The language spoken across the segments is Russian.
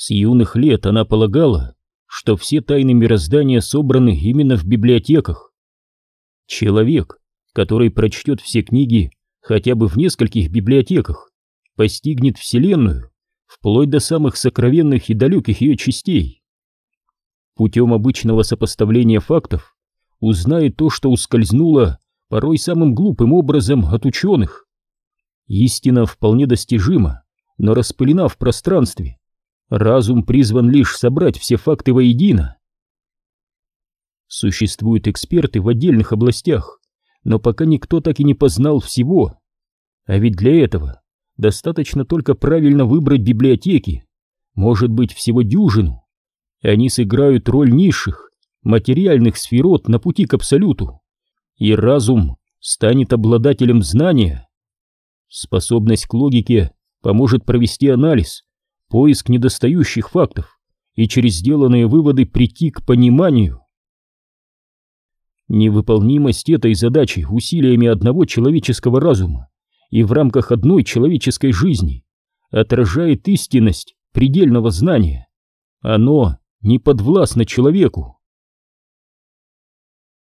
С юных лет она полагала, что все тайны мироздания собраны именно в библиотеках. Человек, который прочтет все книги хотя бы в нескольких библиотеках, постигнет Вселенную, вплоть до самых сокровенных и далеких ее частей. Путем обычного сопоставления фактов узнает то, что ускользнуло порой самым глупым образом от ученых. Истина вполне достижима, но распылена в пространстве. Разум призван лишь собрать все факты воедино. Существуют эксперты в отдельных областях, но пока никто так и не познал всего. А ведь для этого достаточно только правильно выбрать библиотеки, может быть всего дюжину. Они сыграют роль низших, материальных сферот на пути к абсолюту, и разум станет обладателем знания. Способность к логике поможет провести анализ, поиск недостающих фактов и через сделанные выводы прийти к пониманию. Невыполнимость этой задачи усилиями одного человеческого разума и в рамках одной человеческой жизни отражает истинность предельного знания. Оно не подвластно человеку.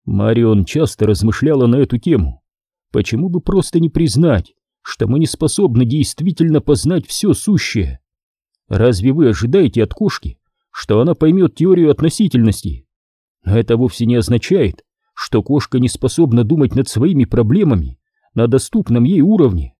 Марион часто размышляла на эту тему. Почему бы просто не признать, что мы не способны действительно познать все сущее? Разве вы ожидаете от кошки, что она поймет теорию относительности? Но это вовсе не означает, что кошка не способна думать над своими проблемами на доступном ей уровне.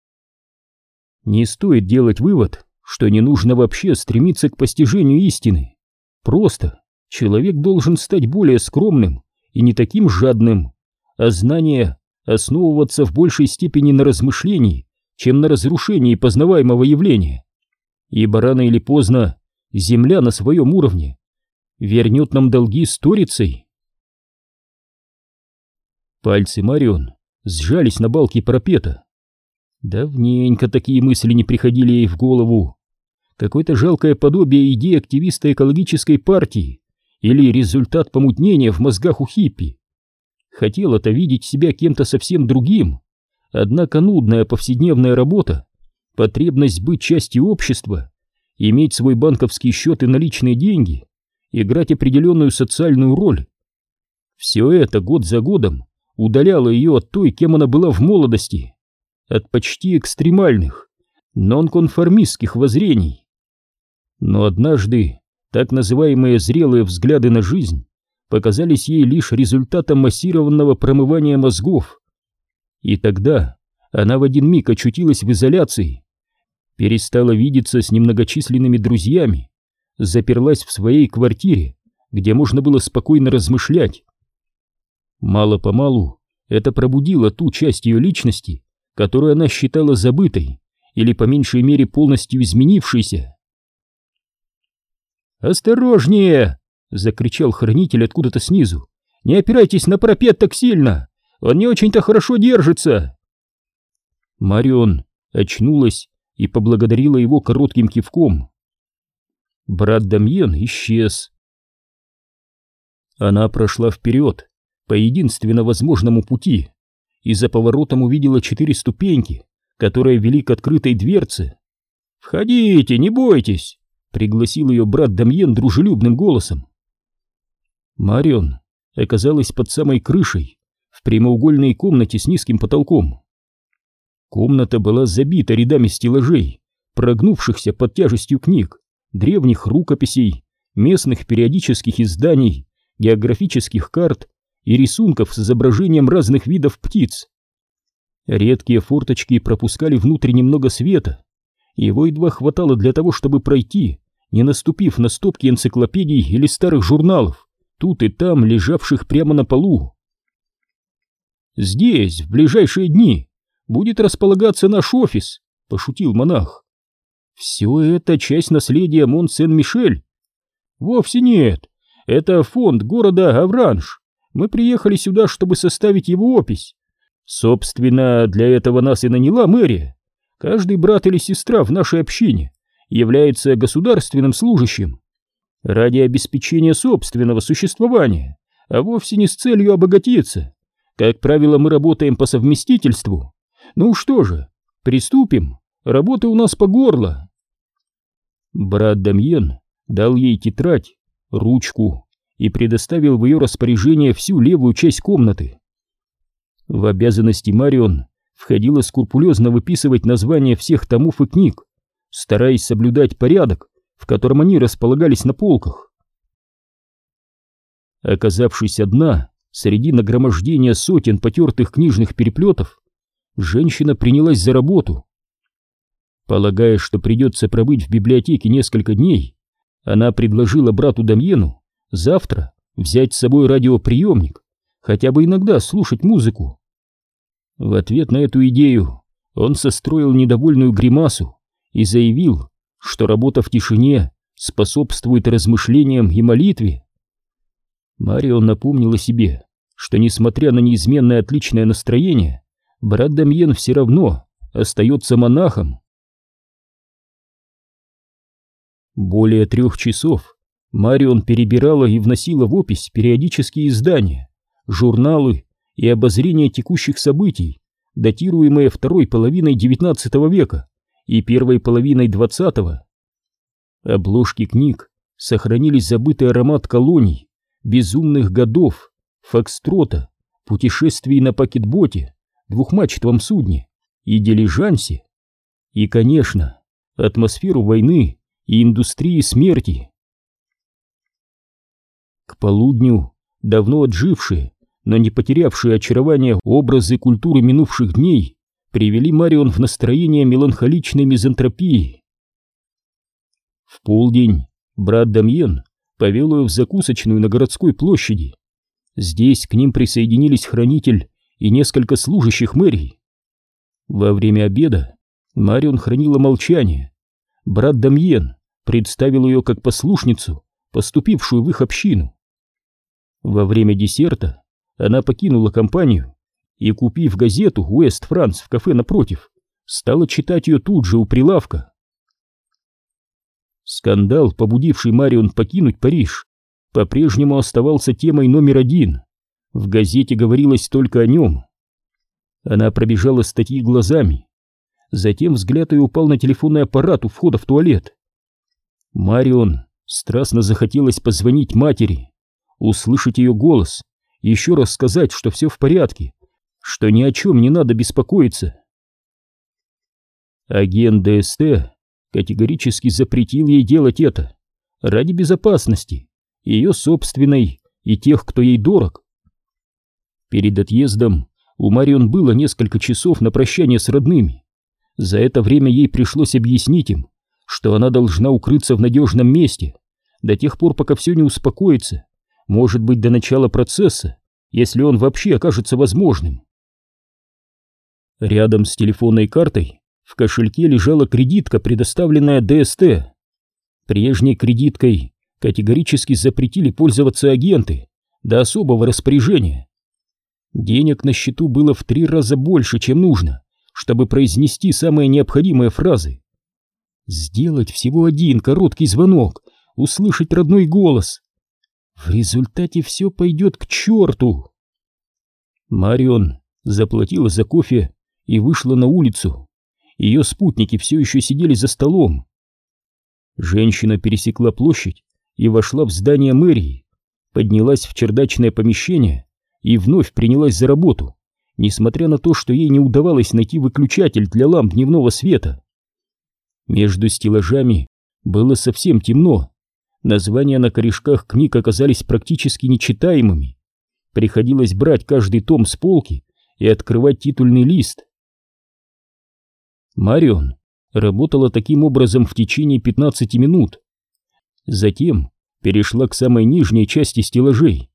Не стоит делать вывод, что не нужно вообще стремиться к постижению истины. Просто человек должен стать более скромным и не таким жадным, а знание основываться в большей степени на размышлении, чем на разрушении познаваемого явления. Ибо рано или поздно Земля на своем уровне вернет нам долги сторицей. Пальцы Марион сжались на балке парапета. Давненько такие мысли не приходили ей в голову. Какое-то жалкое подобие идеи активиста экологической партии или результат помутнения в мозгах у хиппи. Хотела-то видеть себя кем-то совсем другим, однако нудная повседневная работа, потребность быть частью общества, иметь свой банковский счет и наличные деньги, играть определенную социальную роль. Все это год за годом удаляло ее от той, кем она была в молодости, от почти экстремальных, нонконформистских воззрений. Но однажды так называемые зрелые взгляды на жизнь показались ей лишь результатом массированного промывания мозгов. И тогда она в один миг очутилась в изоляции, перестала видеться с немногочисленными друзьями, заперлась в своей квартире, где можно было спокойно размышлять, Мало-помалу это пробудило ту часть ее личности, которую она считала забытой или по меньшей мере полностью изменившейся. «Осторожнее!» — закричал хранитель откуда-то снизу. «Не опирайтесь на пропет так сильно! Он не очень-то хорошо держится!» Марион очнулась и поблагодарила его коротким кивком. Брат Дамьен исчез. Она прошла вперед, по единственно возможному пути и за поворотом увидела четыре ступеньки, которые вели к открытой дверце. «Входите, не бойтесь!» — пригласил ее брат Дамьен дружелюбным голосом. Марион оказалась под самой крышей, в прямоугольной комнате с низким потолком. Комната была забита рядами стеллажей, прогнувшихся под тяжестью книг, древних рукописей, местных периодических изданий, географических карт и рисунков с изображением разных видов птиц. Редкие форточки пропускали внутрь немного света, его едва хватало для того, чтобы пройти, не наступив на стопки энциклопедий или старых журналов, тут и там лежавших прямо на полу. «Здесь, в ближайшие дни, будет располагаться наш офис», — пошутил монах. «Все это часть наследия Мон-Сен-Мишель?» «Вовсе нет, это фонд города Авранж. Мы приехали сюда, чтобы составить его опись. Собственно, для этого нас и наняла мэрия. Каждый брат или сестра в нашей общине является государственным служащим ради обеспечения собственного существования, а вовсе не с целью обогатиться. Как правило, мы работаем по совместительству. Ну что же, приступим. Работы у нас по горло. Брат Дамьен дал ей тетрадь, ручку и предоставил в ее распоряжение всю левую часть комнаты. В обязанности Марион входило скрупулезно выписывать названия всех томов и книг, стараясь соблюдать порядок, в котором они располагались на полках. Оказавшись одна среди нагромождения сотен потертых книжных переплетов, женщина принялась за работу. Полагая, что придется пробыть в библиотеке несколько дней, она предложила брату Дамьену завтра взять с собой радиоприемник, хотя бы иногда слушать музыку. В ответ на эту идею он состроил недовольную гримасу и заявил, что работа в тишине способствует размышлениям и молитве. Марион напомнила себе, что несмотря на неизменное отличное настроение, брат Дамьен все равно остается монахом. Более трех часов Марион перебирала и вносила в опись периодические издания, журналы и обозрения текущих событий, датируемые второй половиной XIX века и первой половиной XX. Обложки книг сохранили забытый аромат колоний, безумных годов, фокстрота, путешествий на пакетботе, двухмачтовом судне и дилижансе. И, конечно, атмосферу войны и индустрии смерти. К полудню давно отжившие, но не потерявшие очарование образы культуры минувших дней привели Марион в настроение меланхоличной мизантропии. В полдень брат Дамьен повел ее в закусочную на городской площади. Здесь к ним присоединились хранитель и несколько служащих мэрии. Во время обеда Марион хранила молчание. Брат Дамьен представил ее как послушницу, поступившую в их общину. Во время десерта она покинула компанию и, купив газету «Уэст Франс» в кафе напротив, стала читать ее тут же у прилавка. Скандал, побудивший Марион покинуть Париж, по-прежнему оставался темой номер один. В газете говорилось только о нем. Она пробежала статьи глазами. Затем взгляд ее упал на телефонный аппарат у входа в туалет. Марион страстно захотелось позвонить матери услышать ее голос, еще раз сказать, что все в порядке, что ни о чем не надо беспокоиться. Агент ДСТ категорически запретил ей делать это ради безопасности, ее собственной и тех, кто ей дорог. Перед отъездом у Марион было несколько часов на прощание с родными. За это время ей пришлось объяснить им, что она должна укрыться в надежном месте до тех пор, пока все не успокоится может быть, до начала процесса, если он вообще окажется возможным. Рядом с телефонной картой в кошельке лежала кредитка, предоставленная ДСТ. Прежней кредиткой категорически запретили пользоваться агенты до особого распоряжения. Денег на счету было в три раза больше, чем нужно, чтобы произнести самые необходимые фразы. Сделать всего один короткий звонок, услышать родной голос, в результате все пойдет к черту. Марион заплатила за кофе и вышла на улицу. Ее спутники все еще сидели за столом. Женщина пересекла площадь и вошла в здание мэрии, поднялась в чердачное помещение и вновь принялась за работу, несмотря на то, что ей не удавалось найти выключатель для ламп дневного света. Между стеллажами было совсем темно, Названия на корешках книг оказались практически нечитаемыми. Приходилось брать каждый том с полки и открывать титульный лист. Марион работала таким образом в течение 15 минут. Затем перешла к самой нижней части стеллажей.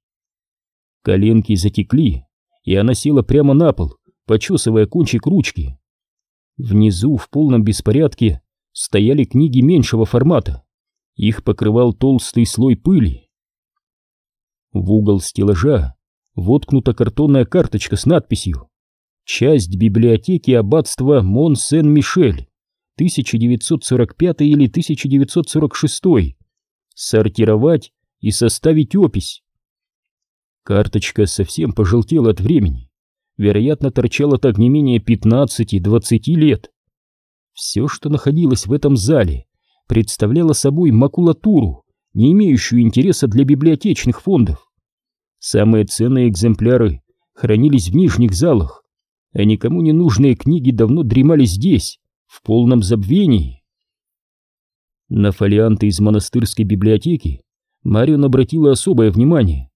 Коленки затекли, и она села прямо на пол, почесывая кончик ручки. Внизу в полном беспорядке стояли книги меньшего формата. Их покрывал толстый слой пыли. В угол стеллажа воткнута картонная карточка с надписью «Часть библиотеки аббатства Мон-Сен-Мишель, 1945 или 1946. Сортировать и составить опись». Карточка совсем пожелтела от времени. Вероятно, торчала так не менее 15-20 лет. Все, что находилось в этом зале, представляла собой макулатуру не имеющую интереса для библиотечных фондов. Самые ценные экземпляры хранились в нижних залах, а никому не нужные книги давно дремали здесь, в полном забвении. На фолианты из монастырской библиотеки Марион обратила особое внимание.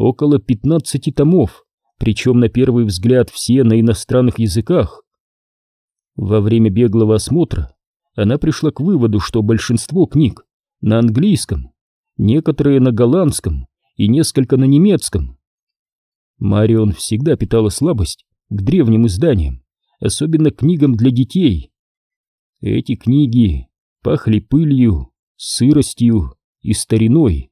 Около 15 томов, причем на первый взгляд все на иностранных языках. Во время беглого осмотра она пришла к выводу, что большинство книг на английском, некоторые на голландском и несколько на немецком. Марион всегда питала слабость к древним изданиям, особенно книгам для детей. Эти книги пахли пылью, сыростью и стариной.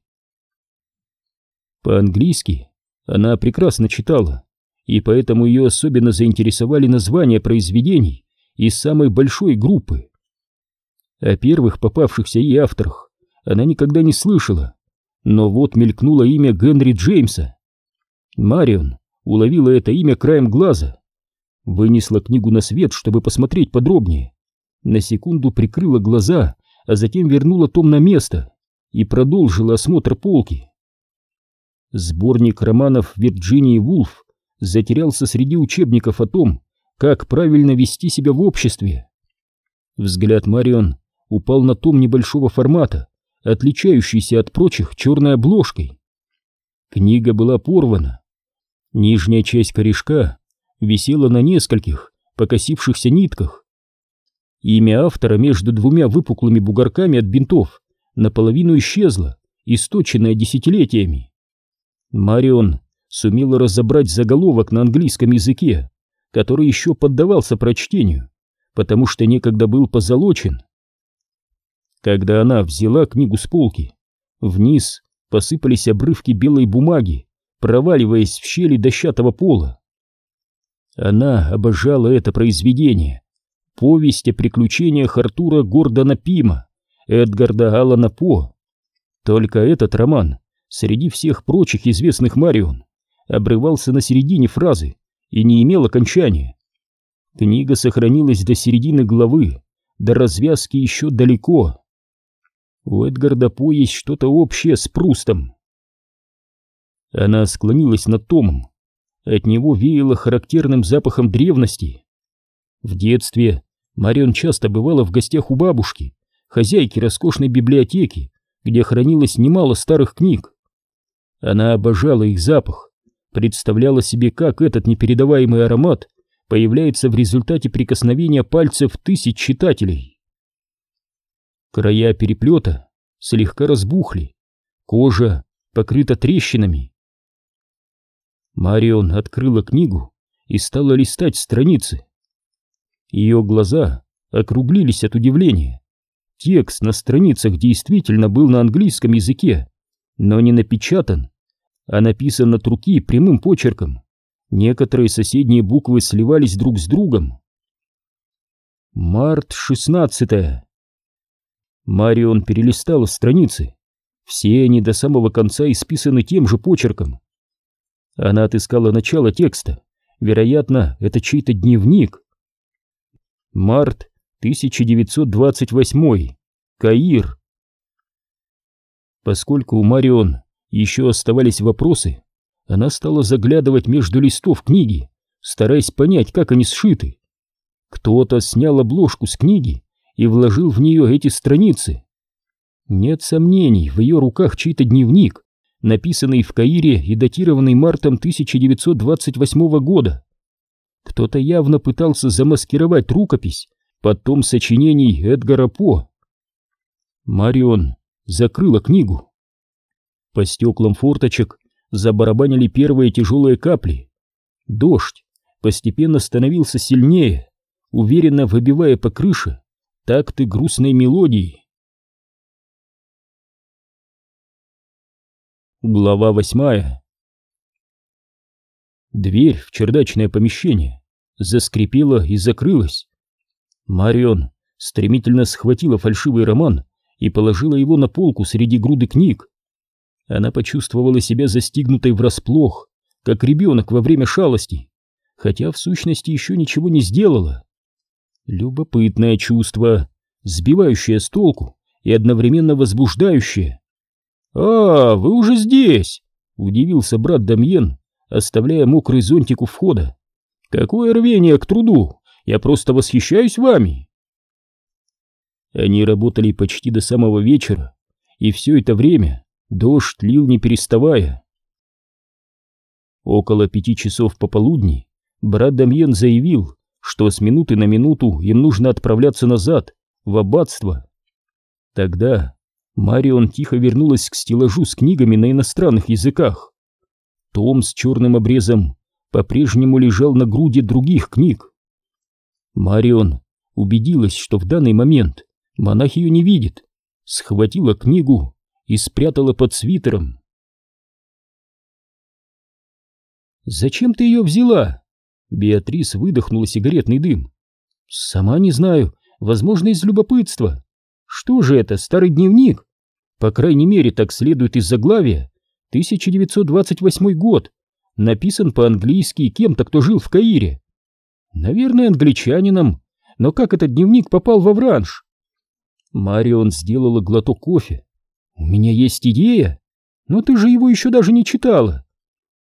По-английски она прекрасно читала, и поэтому ее особенно заинтересовали названия произведений из самой большой группы. О первых попавшихся ей авторах она никогда не слышала, но вот мелькнуло имя Генри Джеймса. Марион уловила это имя краем глаза, вынесла книгу на свет, чтобы посмотреть подробнее, на секунду прикрыла глаза, а затем вернула том на место и продолжила осмотр полки. Сборник романов Вирджинии Вулф затерялся среди учебников о том, как правильно вести себя в обществе. Взгляд Марион упал на том небольшого формата, отличающийся от прочих черной обложкой. Книга была порвана. Нижняя часть корешка висела на нескольких покосившихся нитках. Имя автора между двумя выпуклыми бугорками от бинтов наполовину исчезло, источенное десятилетиями. Марион сумела разобрать заголовок на английском языке, который еще поддавался прочтению, потому что некогда был позолочен. Когда она взяла книгу с полки, вниз посыпались обрывки белой бумаги, проваливаясь в щели дощатого пола. Она обожала это произведение. Повесть о приключениях Артура Гордона Пима, Эдгарда Аллана По. Только этот роман, среди всех прочих известных Марион, обрывался на середине фразы и не имел окончания. Книга сохранилась до середины главы, до развязки еще далеко. У Эдгарда По есть что-то общее с Прустом. Она склонилась над Томом. От него веяло характерным запахом древности. В детстве Марион часто бывала в гостях у бабушки, хозяйки роскошной библиотеки, где хранилось немало старых книг. Она обожала их запах, представляла себе, как этот непередаваемый аромат появляется в результате прикосновения пальцев тысяч читателей. Края переплета слегка разбухли, кожа покрыта трещинами. Марион открыла книгу и стала листать страницы. Ее глаза округлились от удивления. Текст на страницах действительно был на английском языке, но не напечатан, а написан от руки прямым почерком. Некоторые соседние буквы сливались друг с другом. Март 16. Марион перелистала страницы. Все они до самого конца исписаны тем же почерком. Она отыскала начало текста. Вероятно, это чей-то дневник. Март 1928. Каир. Поскольку у Марион еще оставались вопросы, она стала заглядывать между листов книги, стараясь понять, как они сшиты. Кто-то снял обложку с книги и вложил в нее эти страницы. Нет сомнений, в ее руках чей-то дневник, написанный в Каире и датированный мартом 1928 года. Кто-то явно пытался замаскировать рукопись под том сочинений Эдгара По. Марион закрыла книгу. По стеклам форточек забарабанили первые тяжелые капли. Дождь постепенно становился сильнее, уверенно выбивая по крыше такты грустной мелодии. Глава восьмая Дверь в чердачное помещение заскрипела и закрылась. Марион стремительно схватила фальшивый роман и положила его на полку среди груды книг. Она почувствовала себя застигнутой врасплох, как ребенок во время шалости, хотя в сущности еще ничего не сделала. Любопытное чувство, сбивающее с толку и одновременно возбуждающее. «А, вы уже здесь!» — удивился брат Дамьен, оставляя мокрый зонтик у входа. «Какое рвение к труду! Я просто восхищаюсь вами!» Они работали почти до самого вечера, и все это время дождь лил не переставая. Около пяти часов пополудни брат Дамьен заявил, что с минуты на минуту им нужно отправляться назад, в аббатство. Тогда Марион тихо вернулась к стеллажу с книгами на иностранных языках. Том с черным обрезом по-прежнему лежал на груди других книг. Марион убедилась, что в данный момент монах ее не видит, схватила книгу и спрятала под свитером. «Зачем ты ее взяла?» Беатрис выдохнула сигаретный дым. «Сама не знаю, возможно, из любопытства. Что же это, старый дневник? По крайней мере, так следует из заглавия. 1928 год. Написан по-английски кем-то, кто жил в Каире. Наверное, англичанином. Но как этот дневник попал во Вранж? Марион сделала глоток кофе. «У меня есть идея. Но ты же его еще даже не читала».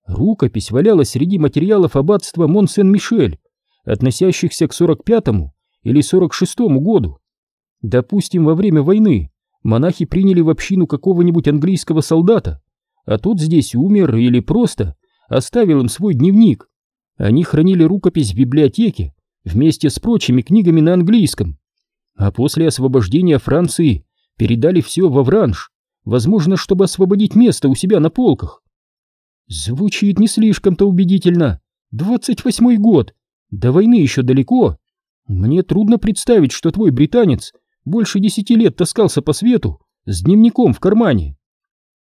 Рукопись валялась среди материалов аббатства Мон-Сен-Мишель, относящихся к 45-му или 46-му году. Допустим, во время войны монахи приняли в общину какого-нибудь английского солдата, а тот здесь умер или просто оставил им свой дневник. Они хранили рукопись в библиотеке вместе с прочими книгами на английском, а после освобождения Франции передали все во Вранж, возможно, чтобы освободить место у себя на полках. Звучит не слишком-то убедительно. Двадцать восьмой год. До войны еще далеко. Мне трудно представить, что твой британец больше десяти лет таскался по свету с дневником в кармане.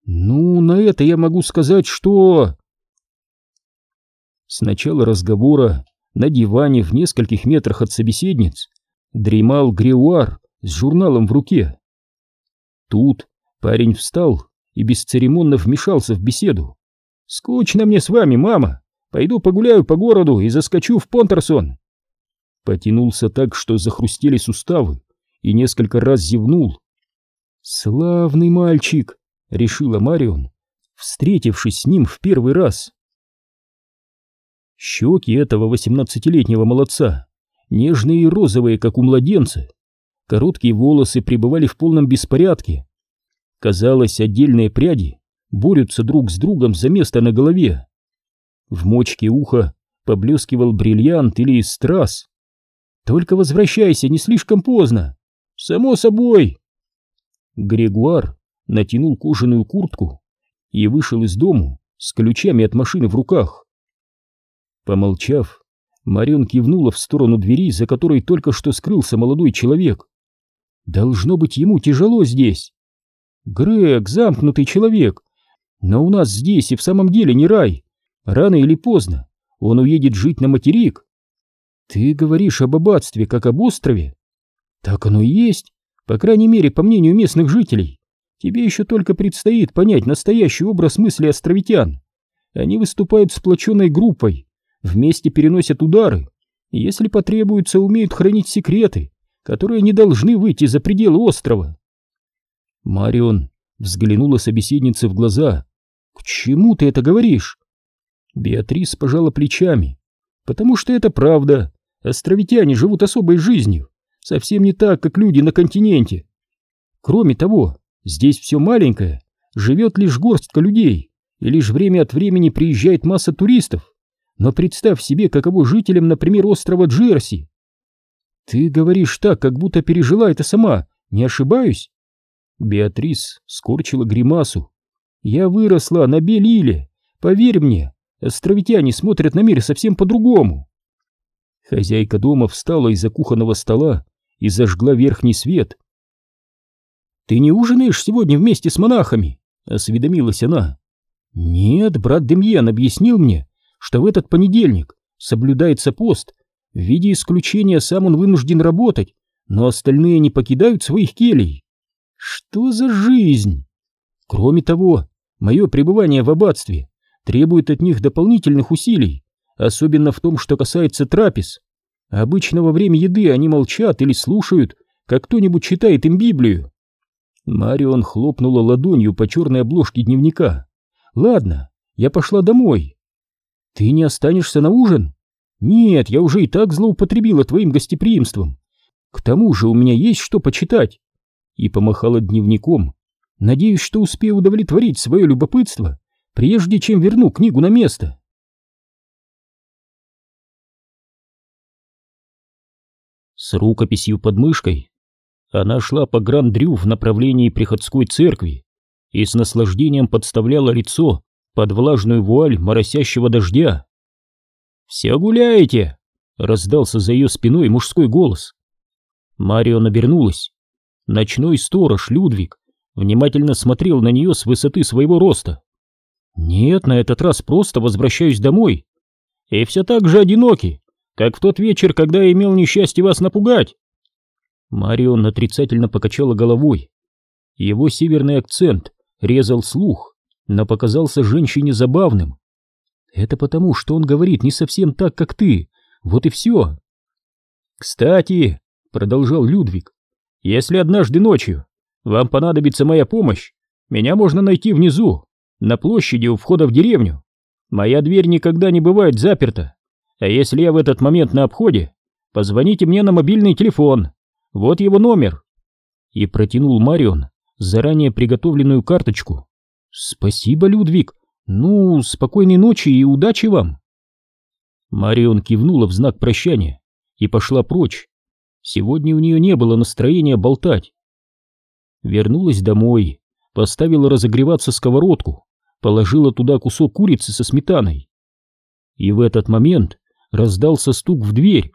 Ну, на это я могу сказать, что... С начала разговора на диване в нескольких метрах от собеседниц дремал Греуар с журналом в руке. Тут парень встал и бесцеремонно вмешался в беседу. «Скучно мне с вами, мама. Пойду погуляю по городу и заскочу в Понтерсон». Потянулся так, что захрустели суставы, и несколько раз зевнул. «Славный мальчик», — решила Марион, встретившись с ним в первый раз. Щеки этого восемнадцатилетнего молодца, нежные и розовые, как у младенца. Короткие волосы пребывали в полном беспорядке. Казалось, отдельные пряди борются друг с другом за место на голове. В мочке уха поблескивал бриллиант или страз. «Только возвращайся, не слишком поздно!» «Само собой!» Грегуар натянул кожаную куртку и вышел из дому с ключами от машины в руках. Помолчав, Марион кивнула в сторону двери, за которой только что скрылся молодой человек. «Должно быть, ему тяжело здесь!» «Грег, замкнутый человек, но у нас здесь и в самом деле не рай. Рано или поздно он уедет жить на материк. Ты говоришь об аббатстве, как об острове? Так оно и есть, по крайней мере, по мнению местных жителей. Тебе еще только предстоит понять настоящий образ мысли островитян. Они выступают сплоченной группой, вместе переносят удары, если потребуется, умеют хранить секреты, которые не должны выйти за пределы острова. Марион взглянула собеседнице в глаза «К чему ты это говоришь?» Беатрис пожала плечами. «Потому что это правда. Островитяне живут особой жизнью, совсем не так, как люди на континенте. Кроме того, здесь все маленькое, живет лишь горстка людей, и лишь время от времени приезжает масса туристов. Но представь себе, каково жителям, например, острова Джерси. Ты говоришь так, как будто пережила это сама, не ошибаюсь?» Беатрис скорчила гримасу. Я выросла на Белиле. Поверь мне, островитяне смотрят на мир совсем по-другому. Хозяйка дома встала из-за кухонного стола и зажгла верхний свет. «Ты не ужинаешь сегодня вместе с монахами?» — осведомилась она. «Нет, брат Демьян объяснил мне, что в этот понедельник соблюдается пост. В виде исключения сам он вынужден работать, но остальные не покидают своих келей. Что за жизнь? Кроме того, Мое пребывание в аббатстве требует от них дополнительных усилий, особенно в том, что касается трапез. Обычно во время еды они молчат или слушают, как кто-нибудь читает им Библию. Марион хлопнула ладонью по черной обложке дневника. «Ладно, я пошла домой». «Ты не останешься на ужин?» «Нет, я уже и так злоупотребила твоим гостеприимством. К тому же у меня есть что почитать». И помахала дневником. «Надеюсь, что успею удовлетворить свое любопытство, прежде чем верну книгу на место». С рукописью под мышкой она шла по Гран-Дрю в направлении приходской церкви и с наслаждением подставляла лицо под влажную вуаль моросящего дождя. «Все гуляете!» — раздался за ее спиной мужской голос. Марио обернулась. Ночной сторож Людвиг внимательно смотрел на нее с высоты своего роста. «Нет, на этот раз просто возвращаюсь домой. И все так же одиноки, как в тот вечер, когда я имел несчастье вас напугать. Марион отрицательно покачала головой. Его северный акцент резал слух, но показался женщине забавным. Это потому, что он говорит не совсем так, как ты. Вот и все. Кстати, продолжал Людвиг, если однажды ночью вам понадобится моя помощь, меня можно найти внизу, на площади у входа в деревню. Моя дверь никогда не бывает заперта. А если я в этот момент на обходе, позвоните мне на мобильный телефон вот его номер!» И протянул Марион заранее приготовленную карточку. «Спасибо, Людвиг. Ну, спокойной ночи и удачи вам!» Марион кивнула в знак прощания и пошла прочь. Сегодня у нее не было настроения болтать. Вернулась домой, поставила разогреваться сковородку, положила туда кусок курицы со сметаной. И в этот момент раздался стук в дверь.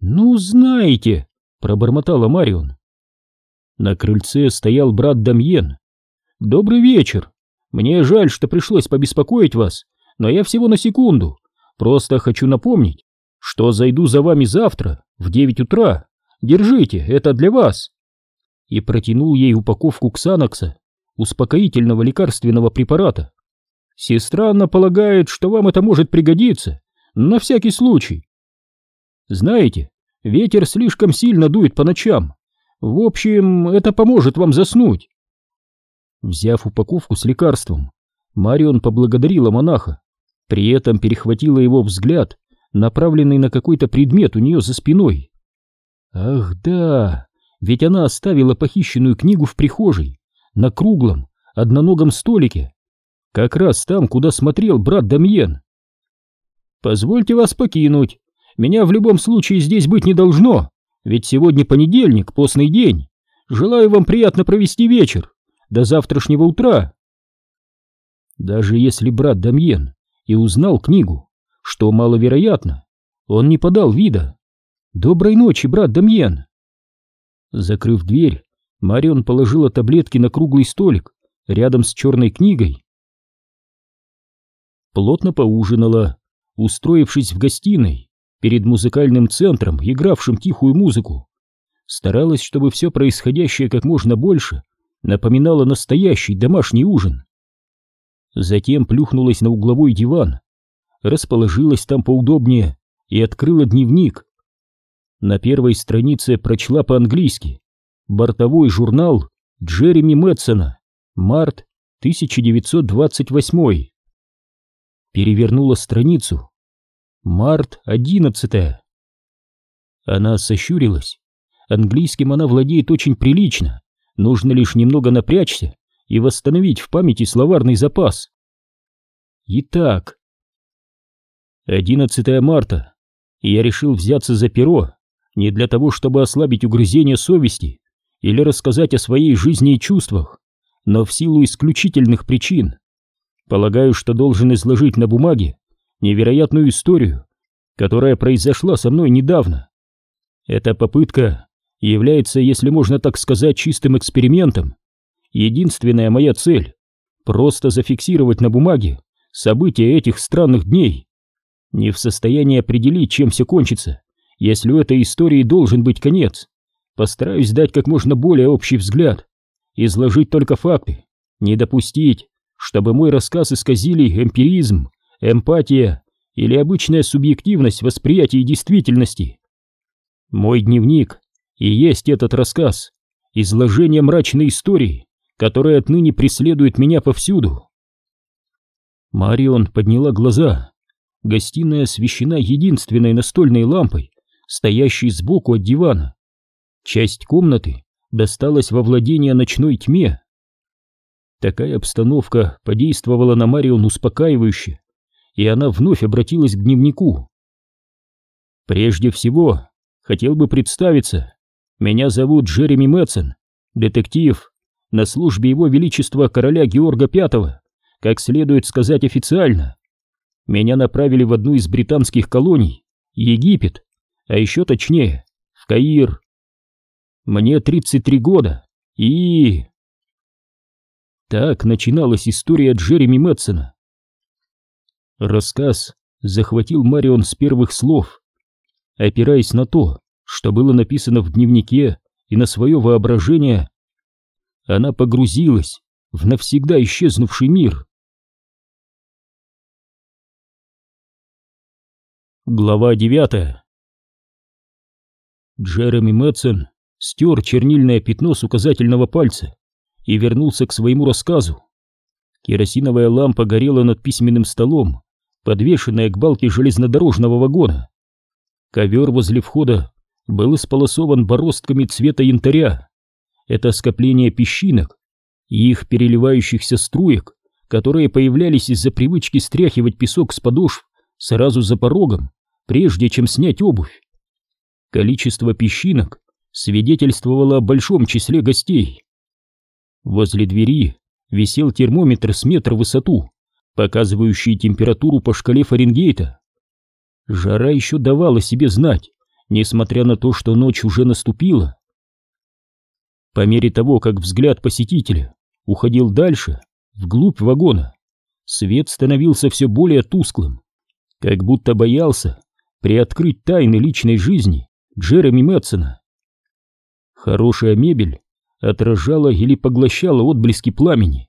«Ну, знаете!» пробормотала Марион. На крыльце стоял брат Дамьен. «Добрый вечер. Мне жаль, что пришлось побеспокоить вас, но я всего на секунду. Просто хочу напомнить, что зайду за вами завтра в девять утра. Держите, это для вас». И протянул ей упаковку ксанокса, успокоительного лекарственного препарата. «Сестра Анна полагает, что вам это может пригодиться, на всякий случай. Знаете, Ветер слишком сильно дует по ночам. В общем, это поможет вам заснуть. Взяв упаковку с лекарством, Марион поблагодарила монаха, при этом перехватила его взгляд, направленный на какой-то предмет у нее за спиной. Ах да, ведь она оставила похищенную книгу в прихожей, на круглом, одноногом столике, как раз там, куда смотрел брат Дамьен. «Позвольте вас покинуть», меня в любом случае здесь быть не должно, ведь сегодня понедельник, постный день. Желаю вам приятно провести вечер. До завтрашнего утра. Даже если брат Дамьен и узнал книгу, что маловероятно, он не подал вида. Доброй ночи, брат Дамьен. Закрыв дверь, Марион положила таблетки на круглый столик рядом с черной книгой. Плотно поужинала, устроившись в гостиной перед музыкальным центром, игравшим тихую музыку. Старалась, чтобы все происходящее как можно больше напоминало настоящий домашний ужин. Затем плюхнулась на угловой диван, расположилась там поудобнее и открыла дневник. На первой странице прочла по-английски бортовой журнал Джереми Мэтсона, март 1928. Перевернула страницу Март одиннадцатое. Она сощурилась. Английским она владеет очень прилично. Нужно лишь немного напрячься и восстановить в памяти словарный запас. Итак, 11 марта. Я решил взяться за перо не для того, чтобы ослабить угрызение совести или рассказать о своей жизни и чувствах, но в силу исключительных причин. Полагаю, что должен изложить на бумаге невероятную историю, которая произошла со мной недавно. Эта попытка является, если можно так сказать, чистым экспериментом. Единственная моя цель — просто зафиксировать на бумаге события этих странных дней. Не в состоянии определить, чем все кончится, если у этой истории должен быть конец. Постараюсь дать как можно более общий взгляд, изложить только факты, не допустить, чтобы мой рассказ исказили эмпиризм эмпатия или обычная субъективность восприятия действительности. Мой дневник и есть этот рассказ, изложение мрачной истории, которая отныне преследует меня повсюду. Марион подняла глаза. Гостиная освещена единственной настольной лампой, стоящей сбоку от дивана. Часть комнаты досталась во владение ночной тьме. Такая обстановка подействовала на Марион успокаивающе, и она вновь обратилась к дневнику. «Прежде всего, хотел бы представиться. Меня зовут Джереми Мэтсон, детектив, на службе его величества короля Георга V, как следует сказать официально. Меня направили в одну из британских колоний, Египет, а еще точнее, в Каир. Мне 33 года, и... Так начиналась история Джереми Мэтсона. Рассказ захватил Марион с первых слов. Опираясь на то, что было написано в дневнике и на свое воображение, она погрузилась в навсегда исчезнувший мир. Глава девятая Джереми Мэтсон стер чернильное пятно с указательного пальца и вернулся к своему рассказу. Керосиновая лампа горела над письменным столом, подвешенная к балке железнодорожного вагона. Ковер возле входа был исполосован бороздками цвета янтаря. Это скопление песчинок и их переливающихся струек, которые появлялись из-за привычки стряхивать песок с подошв сразу за порогом, прежде чем снять обувь. Количество песчинок свидетельствовало о большом числе гостей. Возле двери висел термометр с метра в высоту, показывающий температуру по шкале Фаренгейта. Жара еще давала себе знать, несмотря на то, что ночь уже наступила. По мере того, как взгляд посетителя уходил дальше, вглубь вагона, свет становился все более тусклым, как будто боялся приоткрыть тайны личной жизни Джереми Мэтсона. Хорошая мебель отражала или поглощала отблески пламени.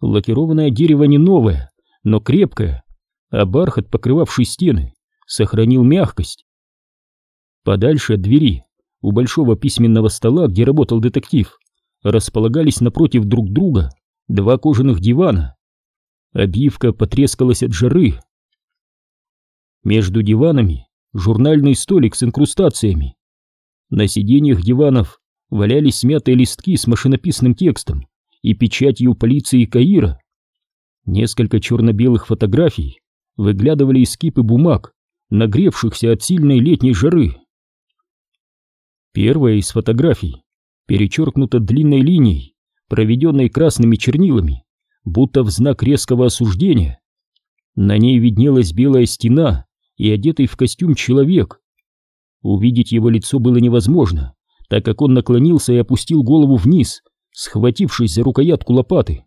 Лакированное дерево не новое, но крепкое, а бархат, покрывавший стены, сохранил мягкость. Подальше от двери, у большого письменного стола, где работал детектив, располагались напротив друг друга два кожаных дивана. Обивка потрескалась от жары. Между диванами журнальный столик с инкрустациями. На сиденьях диванов валялись смятые листки с машинописным текстом и печатью полиции Каира. Несколько черно-белых фотографий выглядывали из кипы бумаг, нагревшихся от сильной летней жары. Первая из фотографий перечеркнута длинной линией, проведенной красными чернилами, будто в знак резкого осуждения. На ней виднелась белая стена и одетый в костюм человек. Увидеть его лицо было невозможно, так как он наклонился и опустил голову вниз, схватившись за рукоятку лопаты.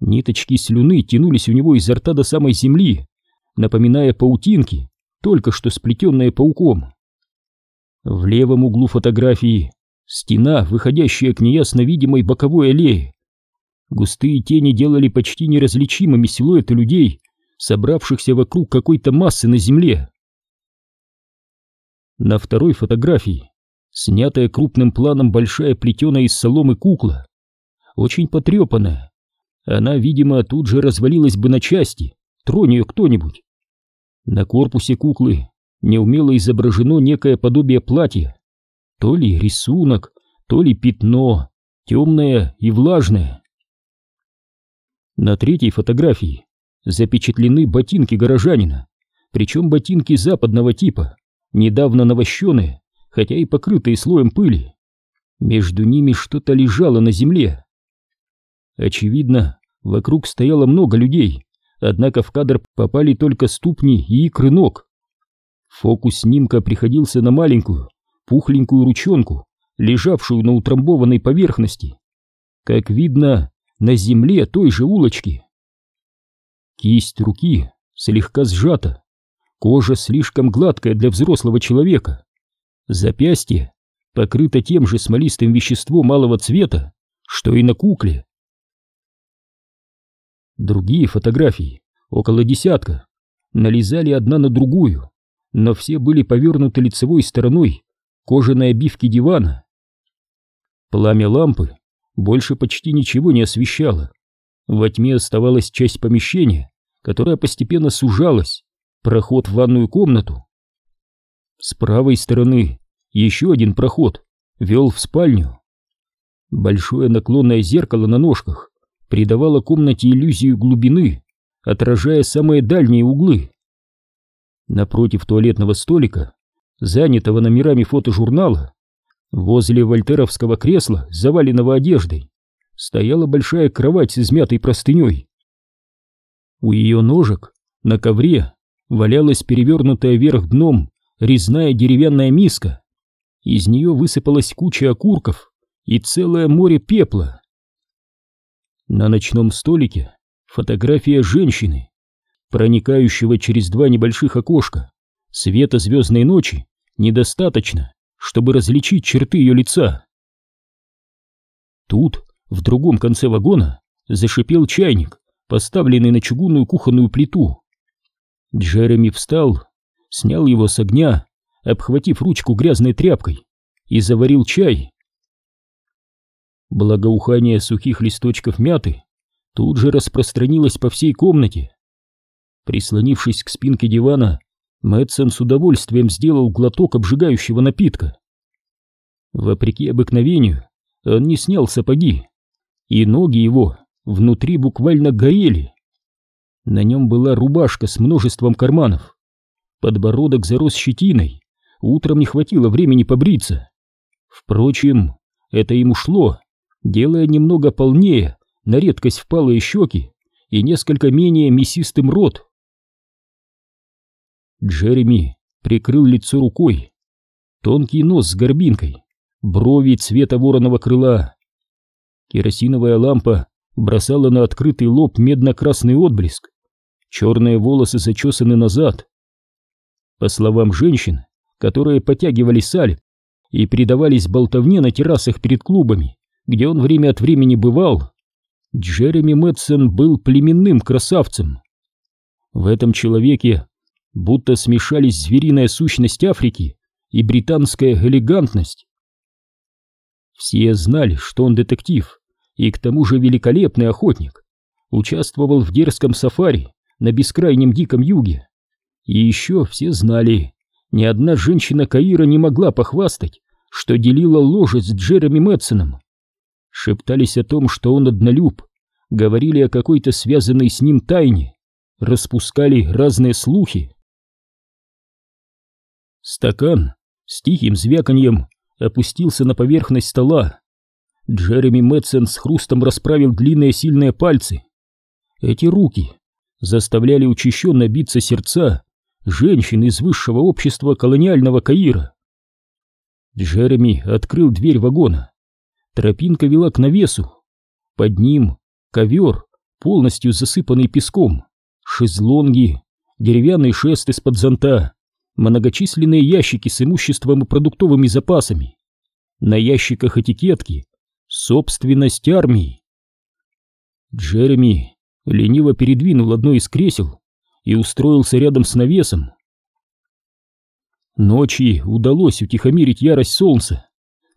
Ниточки слюны тянулись у него изо рта до самой земли, напоминая паутинки, только что сплетенные пауком. В левом углу фотографии стена, выходящая к неясно видимой боковой аллее. Густые тени делали почти неразличимыми силуэты людей, собравшихся вокруг какой-то массы на земле. На второй фотографии снятая крупным планом большая плетеная из соломы кукла, очень потрепанная. Она, видимо, тут же развалилась бы на части, тронь ее кто-нибудь. На корпусе куклы неумело изображено некое подобие платья, то ли рисунок, то ли пятно, темное и влажное. На третьей фотографии запечатлены ботинки горожанина, причем ботинки западного типа, недавно навощенные, хотя и покрытые слоем пыли. Между ними что-то лежало на земле. Очевидно, вокруг стояло много людей, однако в кадр попали только ступни и икры ног. Фокус снимка приходился на маленькую, пухленькую ручонку, лежавшую на утрамбованной поверхности. Как видно, на земле той же улочки. Кисть руки слегка сжата, кожа слишком гладкая для взрослого человека. Запястье покрыто тем же смолистым веществом малого цвета, что и на кукле. Другие фотографии, около десятка, налезали одна на другую, но все были повернуты лицевой стороной кожаной обивки дивана. Пламя лампы больше почти ничего не освещало. Во тьме оставалась часть помещения, которая постепенно сужалась, проход в ванную комнату. С правой стороны еще один проход вел в спальню. Большое наклонное зеркало на ножках придавало комнате иллюзию глубины, отражая самые дальние углы. Напротив туалетного столика, занятого номерами фотожурнала, возле вольтеровского кресла, заваленного одеждой, стояла большая кровать с измятой простыней. У ее ножек на ковре валялась перевернутая вверх дном резная деревянная миска. Из нее высыпалась куча окурков и целое море пепла. На ночном столике фотография женщины, проникающего через два небольших окошка. Света звездной ночи недостаточно, чтобы различить черты ее лица. Тут, в другом конце вагона, зашипел чайник, поставленный на чугунную кухонную плиту. Джереми встал, снял его с огня, обхватив ручку грязной тряпкой, и заварил чай. Благоухание сухих листочков мяты тут же распространилось по всей комнате. Прислонившись к спинке дивана, Мэтсон с удовольствием сделал глоток обжигающего напитка. Вопреки обыкновению, он не снял сапоги, и ноги его внутри буквально горели. На нем была рубашка с множеством карманов. Подбородок зарос щетиной, утром не хватило времени побриться. Впрочем, это ему шло, делая немного полнее, на редкость впалые щеки и несколько менее мясистым рот. Джереми прикрыл лицо рукой. Тонкий нос с горбинкой, брови цвета вороного крыла. Керосиновая лампа бросала на открытый лоб медно-красный отблеск. Черные волосы зачесаны назад. По словам женщин, которые потягивали саль и предавались болтовне на террасах перед клубами, где он время от времени бывал, Джереми Мэтсон был племенным красавцем. В этом человеке будто смешались звериная сущность Африки и британская элегантность. Все знали, что он детектив, и к тому же великолепный охотник, участвовал в дерзком сафари на бескрайнем диком юге. И еще все знали, ни одна женщина Каира не могла похвастать, что делила ложе с Джереми Мэтсоном. Шептались о том, что он однолюб, говорили о какой-то связанной с ним тайне, распускали разные слухи. Стакан с тихим звяканьем опустился на поверхность стола. Джереми Мэтсон с хрустом расправил длинные сильные пальцы. Эти руки заставляли учащенно биться сердца женщин из высшего общества колониального Каира. Джереми открыл дверь вагона. Тропинка вела к навесу. Под ним ковер, полностью засыпанный песком, шезлонги, деревянный шест из-под зонта, многочисленные ящики с имуществом и продуктовыми запасами. На ящиках этикетки «Собственность армии». Джереми лениво передвинул одно из кресел и устроился рядом с навесом. Ночи удалось утихомирить ярость солнца.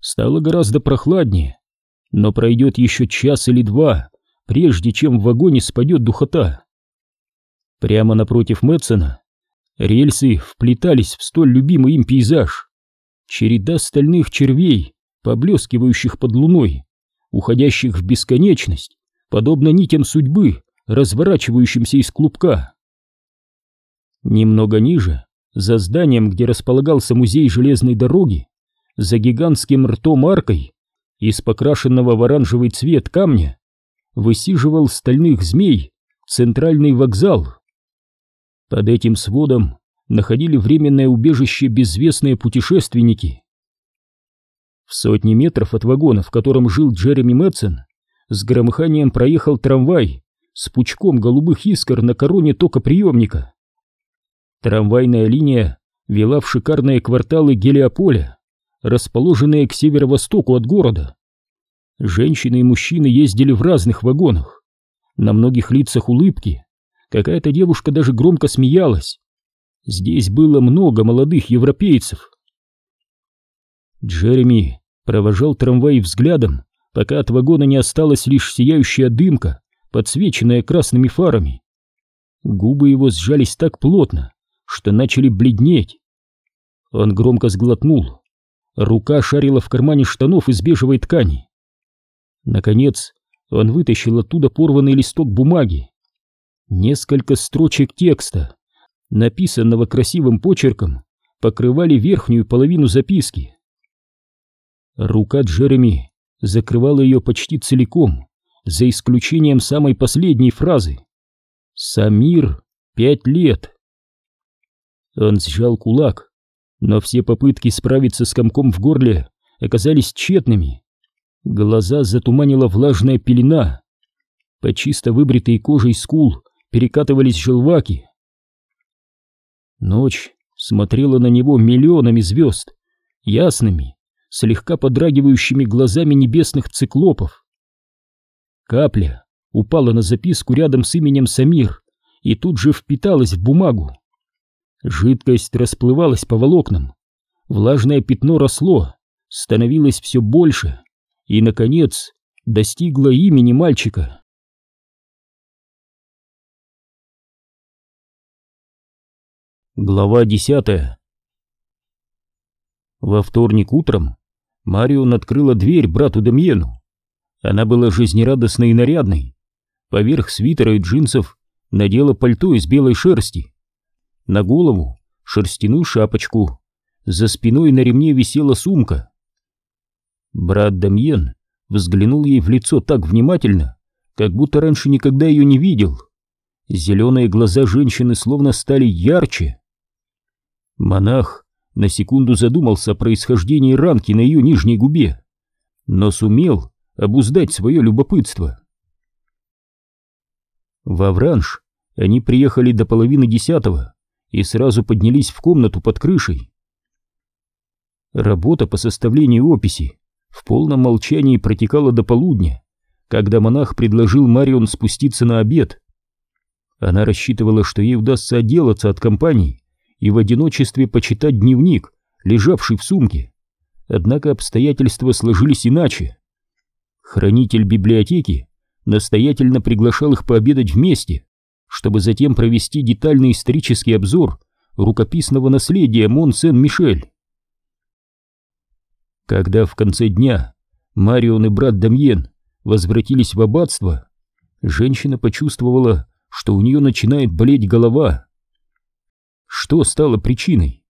Стало гораздо прохладнее, но пройдет еще час или два, прежде чем в вагоне спадет духота. Прямо напротив Мэтсона рельсы вплетались в столь любимый им пейзаж. Череда стальных червей, поблескивающих под луной, уходящих в бесконечность, подобно нитям судьбы, разворачивающимся из клубка. Немного ниже, за зданием, где располагался музей железной дороги, за гигантским ртом аркой, из покрашенного в оранжевый цвет камня, высиживал стальных змей центральный вокзал. Под этим сводом находили временное убежище безвестные путешественники. В сотни метров от вагона, в котором жил Джереми Мэтсон, с громыханием проехал трамвай с пучком голубых искр на короне токоприемника. Трамвайная линия вела в шикарные кварталы Гелиополя, расположенные к северо-востоку от города. Женщины и мужчины ездили в разных вагонах. На многих лицах улыбки. Какая-то девушка даже громко смеялась. Здесь было много молодых европейцев. Джереми провожал трамвай взглядом, пока от вагона не осталась лишь сияющая дымка, подсвеченная красными фарами. Губы его сжались так плотно, что начали бледнеть. Он громко сглотнул. Рука шарила в кармане штанов из бежевой ткани. Наконец, он вытащил оттуда порванный листок бумаги. Несколько строчек текста, написанного красивым почерком, покрывали верхнюю половину записки. Рука Джереми закрывала ее почти целиком, за исключением самой последней фразы. «Самир, пять лет». Он сжал кулак, но все попытки справиться с комком в горле оказались тщетными. Глаза затуманила влажная пелена. По чисто выбритой кожей скул перекатывались желваки. Ночь смотрела на него миллионами звезд, ясными, слегка подрагивающими глазами небесных циклопов. Капля упала на записку рядом с именем Самир и тут же впиталась в бумагу. Жидкость расплывалась по волокнам, влажное пятно росло, становилось все больше и, наконец, достигло имени мальчика. Глава десятая Во вторник утром Марион открыла дверь брату Демьену. Она была жизнерадостной и нарядной. Поверх свитера и джинсов надела пальто из белой шерсти. На голову шерстяную шапочку. За спиной на ремне висела сумка. Брат Дамьен взглянул ей в лицо так внимательно, как будто раньше никогда ее не видел. Зеленые глаза женщины словно стали ярче. Монах на секунду задумался о происхождении ранки на ее нижней губе, но сумел обуздать свое любопытство. Во Вранж они приехали до половины десятого и сразу поднялись в комнату под крышей. Работа по составлению описи в полном молчании протекала до полудня, когда монах предложил Марион спуститься на обед. Она рассчитывала, что ей удастся отделаться от компании и в одиночестве почитать дневник, лежавший в сумке. Однако обстоятельства сложились иначе. Хранитель библиотеки настоятельно приглашал их пообедать вместе, чтобы затем провести детальный исторический обзор рукописного наследия Мон-Сен-Мишель. Когда в конце дня Марион и брат Дамьен возвратились в аббатство, женщина почувствовала, что у нее начинает болеть голова. Что стало причиной?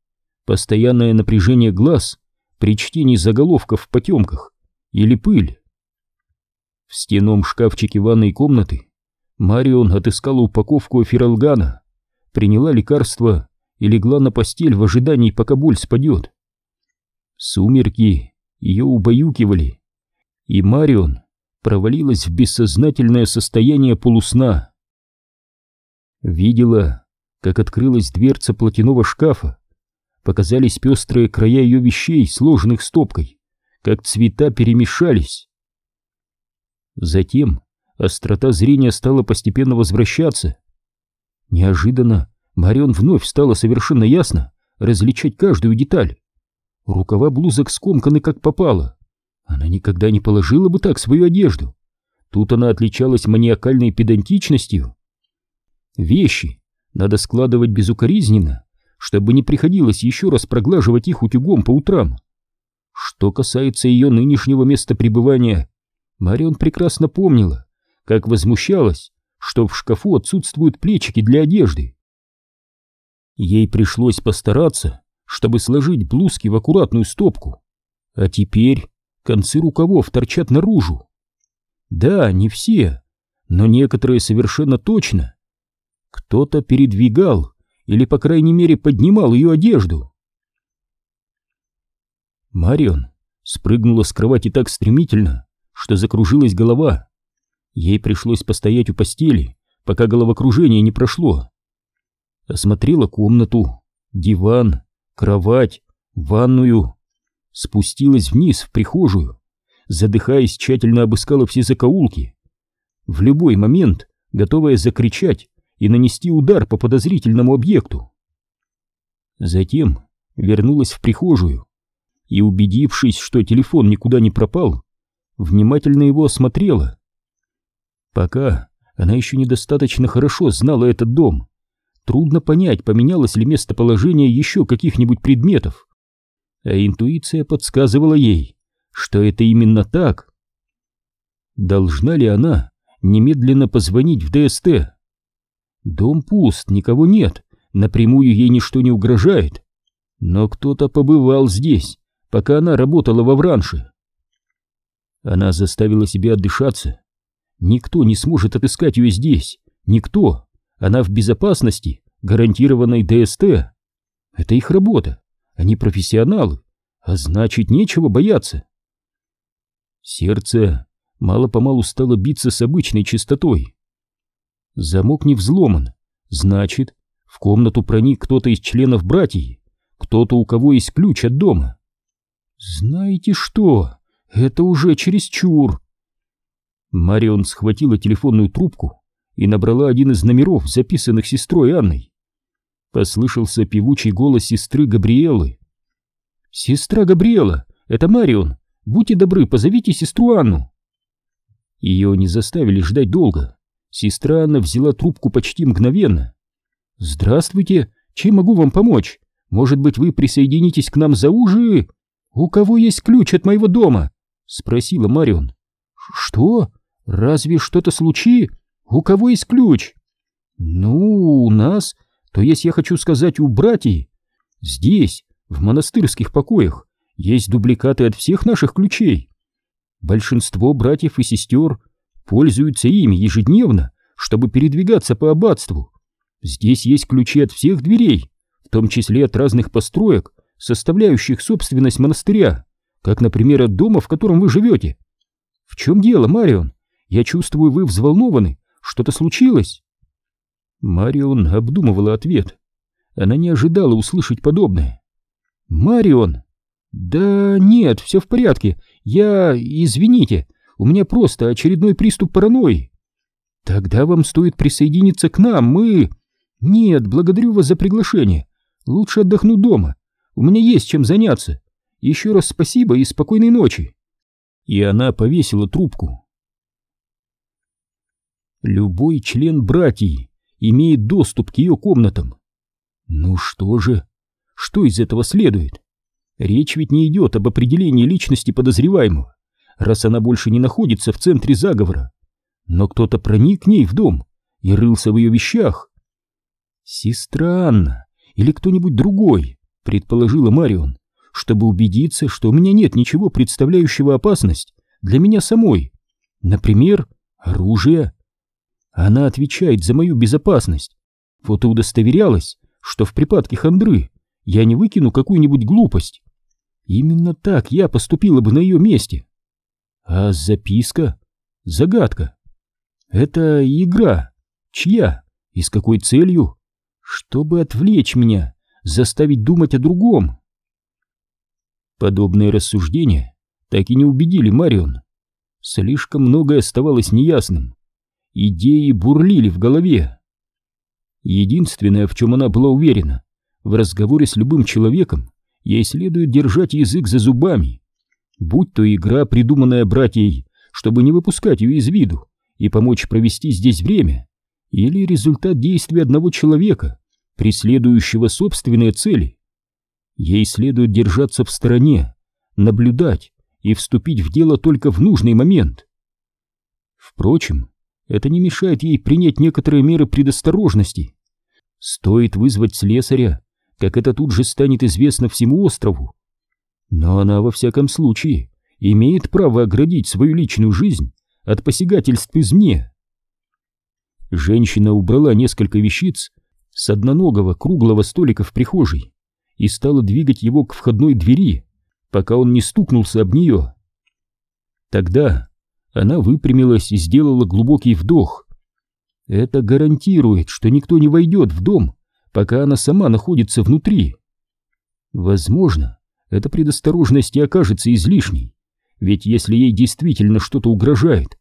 Постоянное напряжение глаз при чтении заголовков в потемках или пыль? В стенном шкафчике ванной комнаты Марион отыскала упаковку фиралгана, приняла лекарство и легла на постель в ожидании, пока боль спадет. Сумерки ее убаюкивали, и Марион провалилась в бессознательное состояние полусна. Видела, как открылась дверца платяного шкафа, показались пестрые края ее вещей, сложенных стопкой, как цвета перемешались. Затем острота зрения стала постепенно возвращаться. Неожиданно Марион вновь стала совершенно ясно различать каждую деталь. Рукава блузок скомканы как попало. Она никогда не положила бы так свою одежду. Тут она отличалась маниакальной педантичностью. Вещи надо складывать безукоризненно, чтобы не приходилось еще раз проглаживать их утюгом по утрам. Что касается ее нынешнего места пребывания, Марион прекрасно помнила, как возмущалась, что в шкафу отсутствуют плечики для одежды. Ей пришлось постараться, чтобы сложить блузки в аккуратную стопку, а теперь концы рукавов торчат наружу. Да, не все, но некоторые совершенно точно. Кто-то передвигал или, по крайней мере, поднимал ее одежду. Марион спрыгнула с кровати так стремительно, что закружилась голова. Ей пришлось постоять у постели, пока головокружение не прошло. Осмотрела комнату, диван, кровать, ванную, спустилась вниз в прихожую, задыхаясь, тщательно обыскала все закоулки. В любой момент, готовая закричать и нанести удар по подозрительному объекту. Затем вернулась в прихожую и, убедившись, что телефон никуда не пропал, внимательно его осмотрела. Пока она еще недостаточно хорошо знала этот дом. Трудно понять, поменялось ли местоположение еще каких-нибудь предметов. А интуиция подсказывала ей, что это именно так. Должна ли она немедленно позвонить в ДСТ? Дом пуст, никого нет, напрямую ей ничто не угрожает. Но кто-то побывал здесь, пока она работала во Вранше. Она заставила себя отдышаться. Никто не сможет отыскать ее здесь, никто. Она в безопасности, гарантированной ДСТ. Это их работа, они профессионалы, а значит, нечего бояться. Сердце мало-помалу стало биться с обычной частотой. Замок не взломан, значит, в комнату проник кто-то из членов братьев, кто-то, у кого есть ключ от дома. Знаете что? Это уже чересчур. Марион схватила телефонную трубку и набрала один из номеров, записанных сестрой Анной. Послышался певучий голос сестры Габриэлы. «Сестра Габриэла, это Марион. Будьте добры, позовите сестру Анну». Ее не заставили ждать долго. Сестра Анна взяла трубку почти мгновенно. «Здравствуйте, чем могу вам помочь? Может быть, вы присоединитесь к нам за ужин? У кого есть ключ от моего дома?» — спросила Марион. «Что? Разве что-то случи? У кого есть ключ?» «Ну, у нас, то есть я хочу сказать, у братьев. Здесь, в монастырских покоях, есть дубликаты от всех наших ключей. Большинство братьев и сестер пользуются ими ежедневно, чтобы передвигаться по аббатству. Здесь есть ключи от всех дверей, в том числе от разных построек, составляющих собственность монастыря, как, например, от дома, в котором вы живете. В чем дело, Марион? Я чувствую, вы взволнованы. Что-то случилось? Марион обдумывала ответ. Она не ожидала услышать подобное. «Марион!» «Да нет, все в порядке. Я... Извините, у меня просто очередной приступ паранойи». «Тогда вам стоит присоединиться к нам, мы...» «Нет, благодарю вас за приглашение. Лучше отдохну дома. У меня есть чем заняться. Еще раз спасибо и спокойной ночи». И она повесила трубку. Любой член братьев имеет доступ к ее комнатам. Ну что же, что из этого следует? Речь ведь не идет об определении личности подозреваемого, раз она больше не находится в центре заговора. Но кто-то проник к ней в дом и рылся в ее вещах. Сестра Анна или кто-нибудь другой, предположила Марион, чтобы убедиться, что у меня нет ничего представляющего опасность для меня самой. Например, оружие. Она отвечает за мою безопасность. Вот и удостоверялась, что в припадке хандры я не выкину какую-нибудь глупость Именно так я поступила бы на ее месте. А записка? Загадка. Это игра. Чья? И с какой целью? Чтобы отвлечь меня, заставить думать о другом. Подобные рассуждения так и не убедили Марион. Слишком многое оставалось неясным. Идеи бурлили в голове. Единственное, в чем она была уверена, в разговоре с любым человеком ей следует держать язык за зубами. Будь то игра, придуманная братьей, чтобы не выпускать ее из виду и помочь провести здесь время, или результат действия одного человека, преследующего собственные цели. Ей следует держаться в стороне, наблюдать и вступить в дело только в нужный момент. Впрочем, это не мешает ей принять некоторые меры предосторожности. Стоит вызвать слесаря как это тут же станет известно всему острову. Но она во всяком случае имеет право оградить свою личную жизнь от посягательств извне. Женщина убрала несколько вещиц с одноногого круглого столика в прихожей и стала двигать его к входной двери, пока он не стукнулся об нее. Тогда она выпрямилась и сделала глубокий вдох. Это гарантирует, что никто не войдет в дом, пока она сама находится внутри. Возможно, эта предосторожность и окажется излишней, ведь если ей действительно что-то угрожает,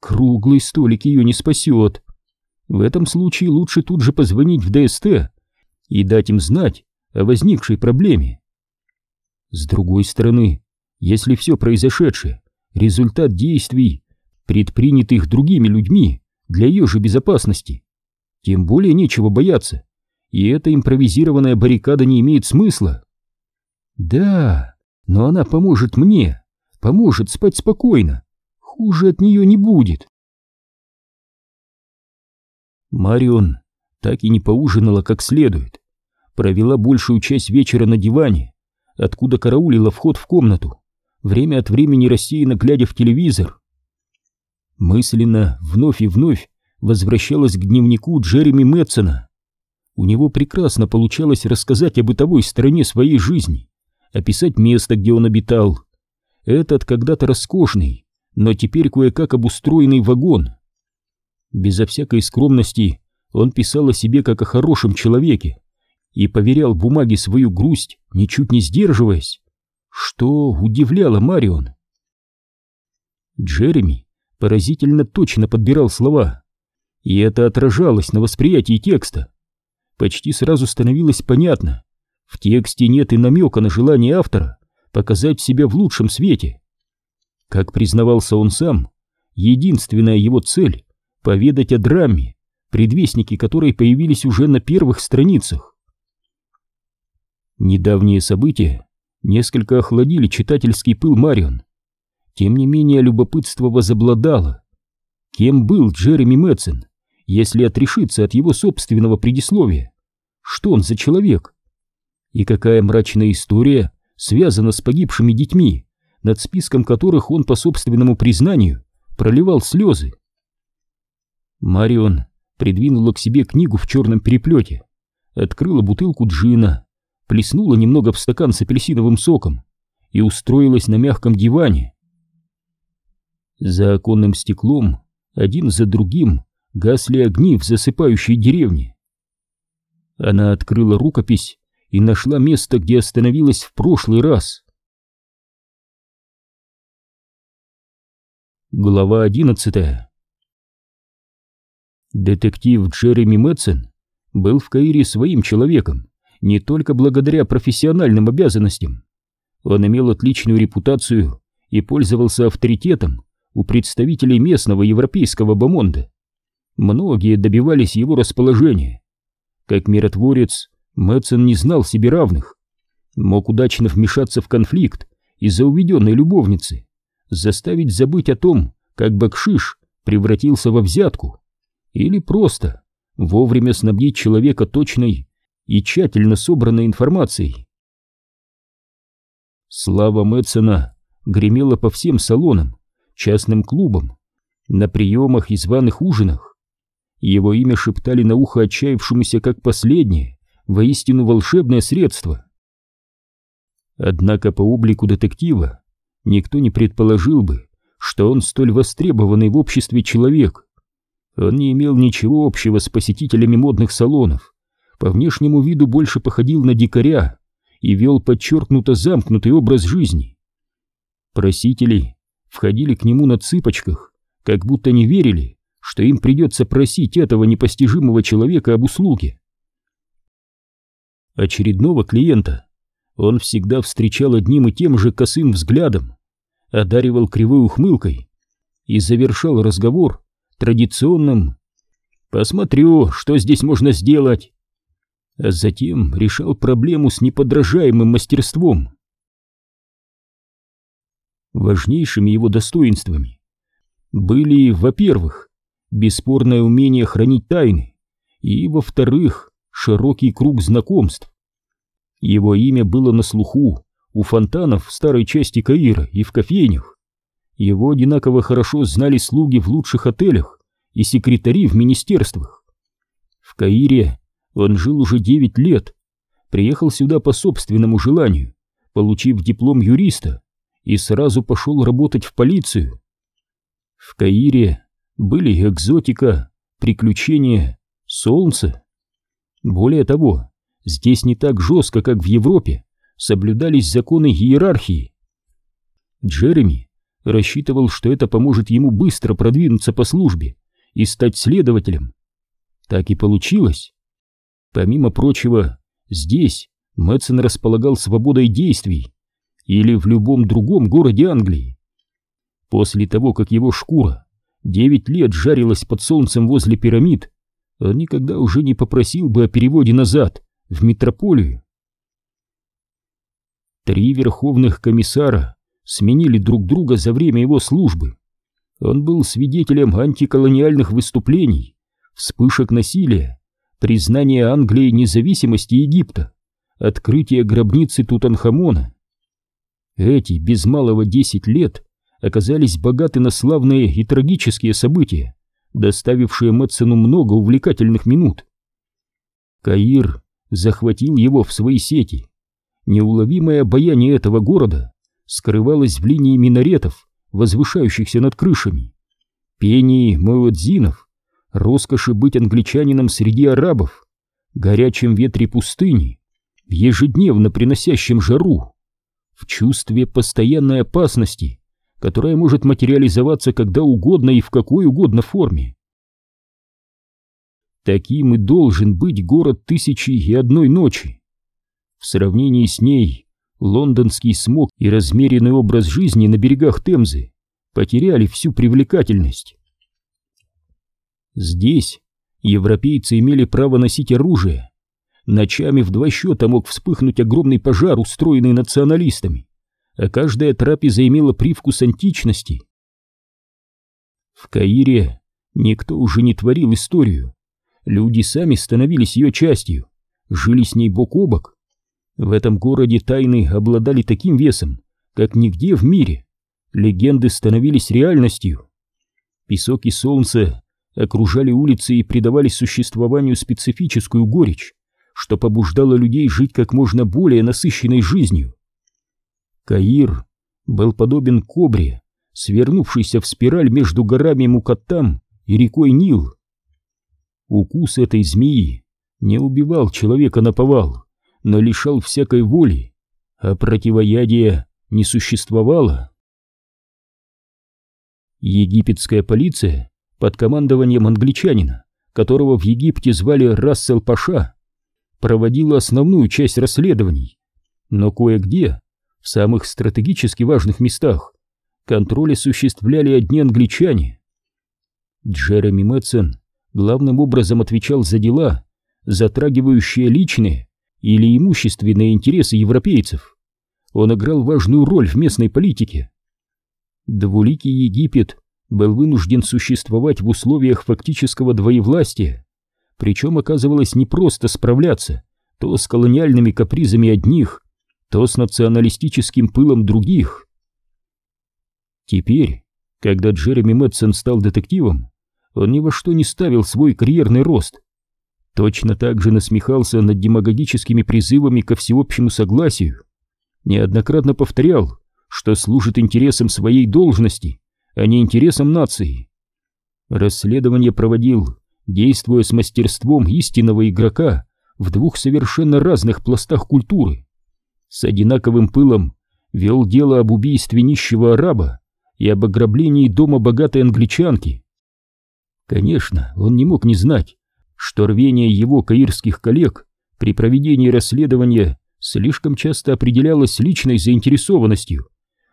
круглый столик ее не спасет. В этом случае лучше тут же позвонить в ДСТ и дать им знать о возникшей проблеме. С другой стороны, если все произошедшее — результат действий, предпринятых другими людьми для ее же безопасности, тем более нечего бояться, и эта импровизированная баррикада не имеет смысла. Да, но она поможет мне, поможет спать спокойно, хуже от нее не будет. Марион так и не поужинала как следует, провела большую часть вечера на диване, откуда караулила вход в комнату, время от времени рассеянно глядя в телевизор. Мысленно вновь и вновь возвращалась к дневнику Джереми Мэтсона. У него прекрасно получалось рассказать о бытовой стороне своей жизни, описать место, где он обитал. Этот когда-то роскошный, но теперь кое-как обустроенный вагон. Безо всякой скромности он писал о себе как о хорошем человеке и поверял бумаге свою грусть, ничуть не сдерживаясь, что удивляло Марион. Джереми поразительно точно подбирал слова, и это отражалось на восприятии текста. Почти сразу становилось понятно, в тексте нет и намека на желание автора показать себя в лучшем свете. Как признавался он сам, единственная его цель — поведать о драме, предвестники которой появились уже на первых страницах. Недавние события несколько охладили читательский пыл Марион. Тем не менее любопытство возобладало. Кем был Джереми Мэтсон, если отрешиться от его собственного предисловия? Что он за человек? И какая мрачная история связана с погибшими детьми, над списком которых он по собственному признанию проливал слезы? Марион придвинула к себе книгу в черном переплете, открыла бутылку джина, плеснула немного в стакан с апельсиновым соком и устроилась на мягком диване. За оконным стеклом один за другим гасли огни в засыпающей деревне. Она открыла рукопись и нашла место, где остановилась в прошлый раз. Глава одиннадцатая Детектив Джереми Мэтсон был в Каире своим человеком не только благодаря профессиональным обязанностям. Он имел отличную репутацию и пользовался авторитетом у представителей местного европейского бомонда. Многие добивались его расположения. Как миротворец, Мэтсон не знал себе равных. Мог удачно вмешаться в конфликт из-за уведенной любовницы, заставить забыть о том, как Бакшиш превратился во взятку или просто вовремя снабдить человека точной и тщательно собранной информацией. Слава Мэтсона гремела по всем салонам, частным клубам, на приемах и званых ужинах. Его имя шептали на ухо отчаявшемуся как последнее, воистину волшебное средство. Однако по облику детектива никто не предположил бы, что он столь востребованный в обществе человек. Он не имел ничего общего с посетителями модных салонов, по внешнему виду больше походил на дикаря и вел подчеркнуто замкнутый образ жизни. Просители входили к нему на цыпочках, как будто не верили, что им придется просить этого непостижимого человека об услуге. Очередного клиента он всегда встречал одним и тем же косым взглядом, одаривал кривой ухмылкой и завершал разговор традиционным «посмотрю, что здесь можно сделать», а затем решал проблему с неподражаемым мастерством. Важнейшими его достоинствами были, во-первых, бесспорное умение хранить тайны, и, во-вторых, широкий круг знакомств. Его имя было на слуху у фонтанов в старой части Каира и в кофейнях. Его одинаково хорошо знали слуги в лучших отелях и секретари в министерствах. В Каире он жил уже 9 лет, приехал сюда по собственному желанию, получив диплом юриста, и сразу пошел работать в полицию. В Каире были экзотика, приключения, солнце. Более того, здесь не так жестко, как в Европе, соблюдались законы иерархии. Джереми рассчитывал, что это поможет ему быстро продвинуться по службе и стать следователем. Так и получилось. Помимо прочего, здесь Мэтсон располагал свободой действий, или в любом другом городе Англии. После того, как его шкура девять лет жарилась под солнцем возле пирамид, никогда уже не попросил бы о переводе назад, в метрополию. Три верховных комиссара сменили друг друга за время его службы. Он был свидетелем антиколониальных выступлений, вспышек насилия, признания Англии независимости Египта, открытия гробницы Тутанхамона. Эти без малого десять лет оказались богаты на славные и трагические события, доставившие Мэтсону много увлекательных минут. Каир захватил его в свои сети. Неуловимое обаяние этого города скрывалось в линии минаретов, возвышающихся над крышами, пении муэдзинов, роскоши быть англичанином среди арабов, горячем ветре пустыни, ежедневно приносящем жару, в чувстве постоянной опасности, которая может материализоваться когда угодно и в какой угодно форме. Таким и должен быть город тысячи и одной ночи. В сравнении с ней лондонский смог и размеренный образ жизни на берегах Темзы потеряли всю привлекательность. Здесь европейцы имели право носить оружие. Ночами в два счета мог вспыхнуть огромный пожар, устроенный националистами а каждая трапеза имела привкус античности. В Каире никто уже не творил историю. Люди сами становились ее частью, жили с ней бок о бок. В этом городе тайны обладали таким весом, как нигде в мире. Легенды становились реальностью. Песок и солнце окружали улицы и придавали существованию специфическую горечь, что побуждало людей жить как можно более насыщенной жизнью. Каир был подобен кобре, свернувшейся в спираль между горами Мукаттам и рекой Нил. Укус этой змеи не убивал человека на повал, но лишал всякой воли, а противоядия не существовало. Египетская полиция под командованием англичанина, которого в Египте звали Рассел Паша, проводила основную часть расследований, но кое-где в самых стратегически важных местах контроль осуществляли одни англичане. Джереми Мэтсон главным образом отвечал за дела, затрагивающие личные или имущественные интересы европейцев. Он играл важную роль в местной политике. Двуликий Египет был вынужден существовать в условиях фактического двоевластия, причем оказывалось непросто справляться то с колониальными капризами одних, то с националистическим пылом других. Теперь, когда Джереми Мэтсон стал детективом, он ни во что не ставил свой карьерный рост. Точно так же насмехался над демагогическими призывами ко всеобщему согласию, неоднократно повторял, что служит интересам своей должности, а не интересам нации. Расследование проводил, действуя с мастерством истинного игрока в двух совершенно разных пластах культуры с одинаковым пылом вел дело об убийстве нищего араба и об ограблении дома богатой англичанки. Конечно, он не мог не знать, что рвение его каирских коллег при проведении расследования слишком часто определялось личной заинтересованностью,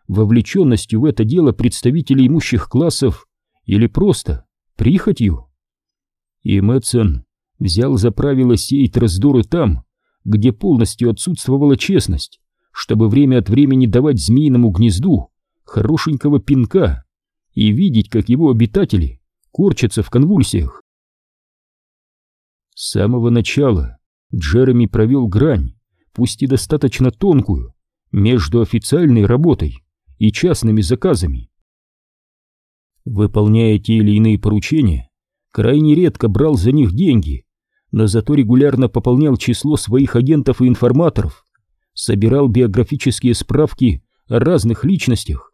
вовлеченностью в это дело представителей имущих классов или просто прихотью. И Мэтсон взял за правило сеять раздоры там, где полностью отсутствовала честность, чтобы время от времени давать змеиному гнезду хорошенького пинка и видеть, как его обитатели корчатся в конвульсиях. С самого начала Джереми провел грань, пусть и достаточно тонкую, между официальной работой и частными заказами. Выполняя те или иные поручения, крайне редко брал за них деньги но зато регулярно пополнял число своих агентов и информаторов, собирал биографические справки о разных личностях,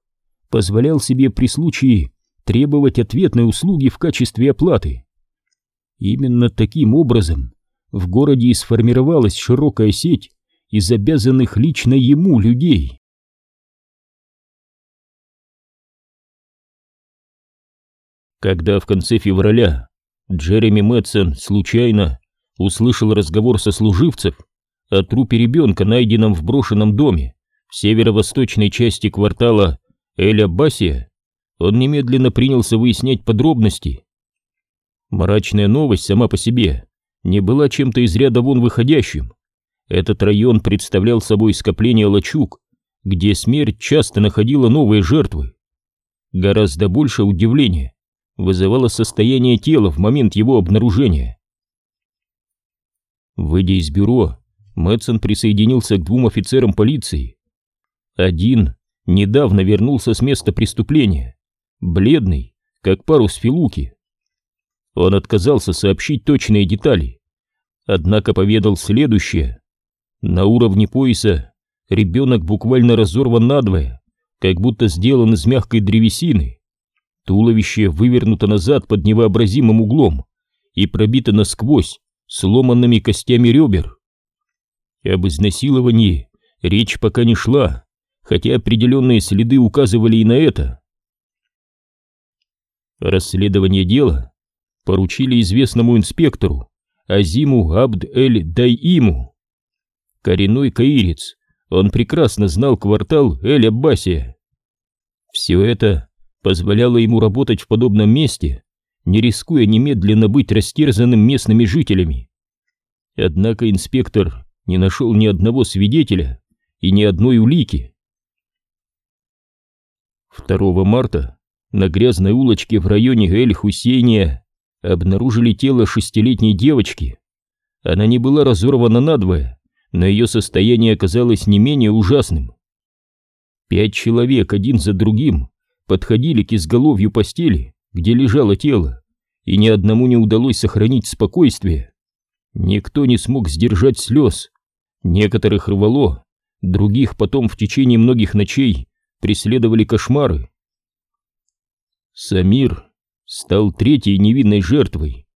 позволял себе при случае требовать ответной услуги в качестве оплаты. Именно таким образом в городе и сформировалась широкая сеть из обязанных лично ему людей. Когда в конце февраля Джереми Мэтсон случайно услышал разговор сослуживцев о трупе ребенка, найденном в брошенном доме в северо-восточной части квартала Эль-Аббасия, он немедленно принялся выяснять подробности. Мрачная новость сама по себе не была чем-то из ряда вон выходящим. Этот район представлял собой скопление лачуг, где смерть часто находила новые жертвы. Гораздо больше удивления вызывало состояние тела в момент его обнаружения. Выйдя из бюро, Мэтсон присоединился к двум офицерам полиции. Один недавно вернулся с места преступления, бледный, как парус филуки. Он отказался сообщить точные детали, однако поведал следующее. На уровне пояса ребенок буквально разорван надвое, как будто сделан из мягкой древесины. Туловище вывернуто назад под невообразимым углом и пробито насквозь сломанными костями ребер. Об изнасиловании речь пока не шла, хотя определенные следы указывали и на это. Расследование дела поручили известному инспектору Азиму Абд-эль-Дайиму. Коренной каирец, он прекрасно знал квартал Эль-Аббасия. Все это позволяло ему работать в подобном месте, не рискуя немедленно быть растерзанным местными жителями. Однако инспектор не нашел ни одного свидетеля и ни одной улики. 2 марта на грязной улочке в районе Эль-Хусейния обнаружили тело шестилетней девочки. Она не была разорвана надвое, но ее состояние оказалось не менее ужасным. Пять человек один за другим подходили к изголовью постели, где лежало тело, и ни одному не удалось сохранить спокойствие. Никто не смог сдержать слез. Некоторых рвало, других потом в течение многих ночей преследовали кошмары. Самир стал третьей невинной жертвой.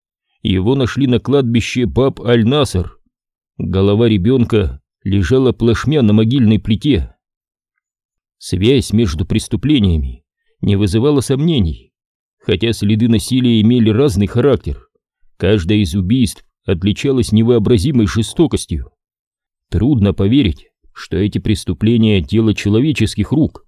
Его нашли на кладбище Баб Аль-Наср. Голова ребенка лежала плашмя на могильной плите. Связь между преступлениями не вызывала сомнений, хотя следы насилия имели разный характер. Каждое из убийств отличалось невообразимой жестокостью. Трудно поверить, что эти преступления – дело человеческих рук.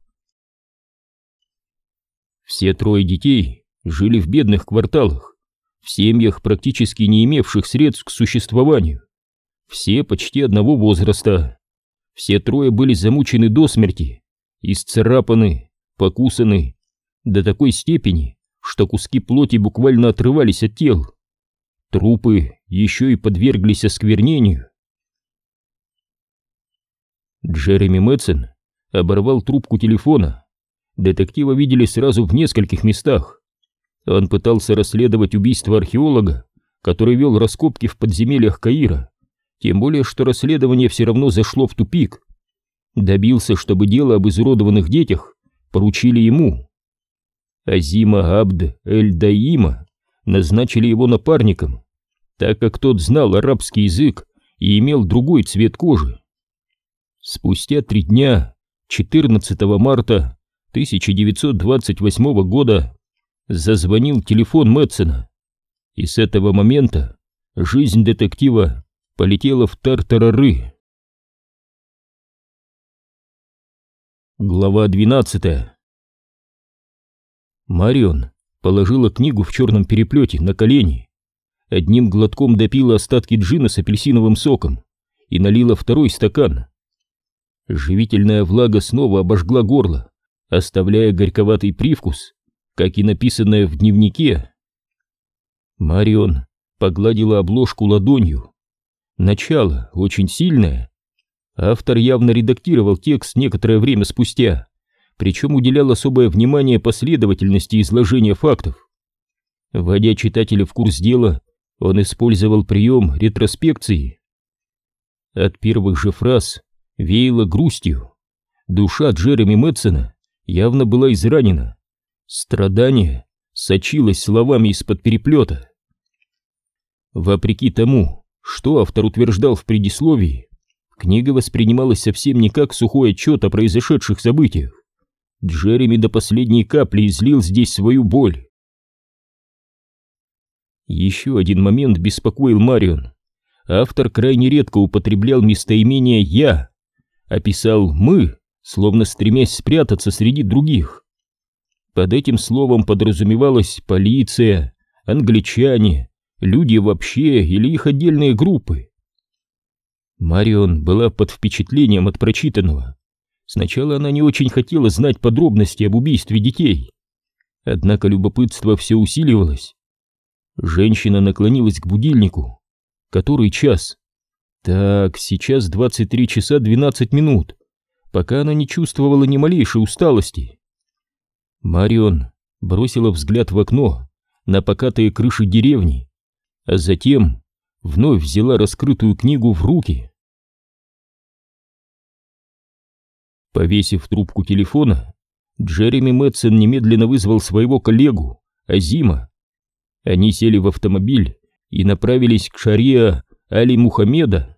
Все трое детей жили в бедных кварталах, в семьях, практически не имевших средств к существованию. Все почти одного возраста. Все трое были замучены до смерти, исцарапаны, покусаны, до такой степени, что куски плоти буквально отрывались от тел. Трупы еще и подверглись осквернению. Джереми Мэтсон оборвал трубку телефона. Детектива видели сразу в нескольких местах. Он пытался расследовать убийство археолога, который вел раскопки в подземельях Каира, тем более что расследование все равно зашло в тупик. Добился, чтобы дело об изуродованных детях поручили ему. Азима Абд Эль-Даима назначили его напарником, так как тот знал арабский язык и имел другой цвет кожи. Спустя три дня, 14 марта 1928 года, зазвонил телефон Мэтсона, и с этого момента жизнь детектива полетела в тартарары. Глава 12 Марион положила книгу в черном переплете на колени, одним глотком допила остатки джина с апельсиновым соком и налила второй стакан. Живительная влага снова обожгла горло, оставляя горьковатый привкус, как и написанное в дневнике. Марион погладила обложку ладонью. Начало очень сильное. Автор явно редактировал текст некоторое время спустя, причем уделял особое внимание последовательности изложения фактов. Вводя читателя в курс дела, он использовал прием ретроспекции. От первых же фраз веяло грустью. Душа Джереми Мэтсона явно была изранена. Страдание сочилось словами из-под переплета. Вопреки тому, что автор утверждал в предисловии, книга воспринималась совсем не как сухой отчет о произошедших событиях. Джереми до последней капли излил здесь свою боль. Еще один момент беспокоил Марион. Автор крайне редко употреблял местоимение «я», описал «мы» словно стремясь спрятаться среди других. Под этим словом подразумевалась полиция, англичане, люди вообще или их отдельные группы. Марион была под впечатлением от прочитанного. Сначала она не очень хотела знать подробности об убийстве детей. Однако любопытство все усиливалось. Женщина наклонилась к будильнику. Который час? Так, сейчас 23 часа 12 минут, пока она не чувствовала ни малейшей усталости. Марион бросила взгляд в окно на покатые крыши деревни, а затем вновь взяла раскрытую книгу в руки. Повесив трубку телефона, Джереми Мэтсон немедленно вызвал своего коллегу, Азима. Они сели в автомобиль и направились к Шариа Али Мухаммеда.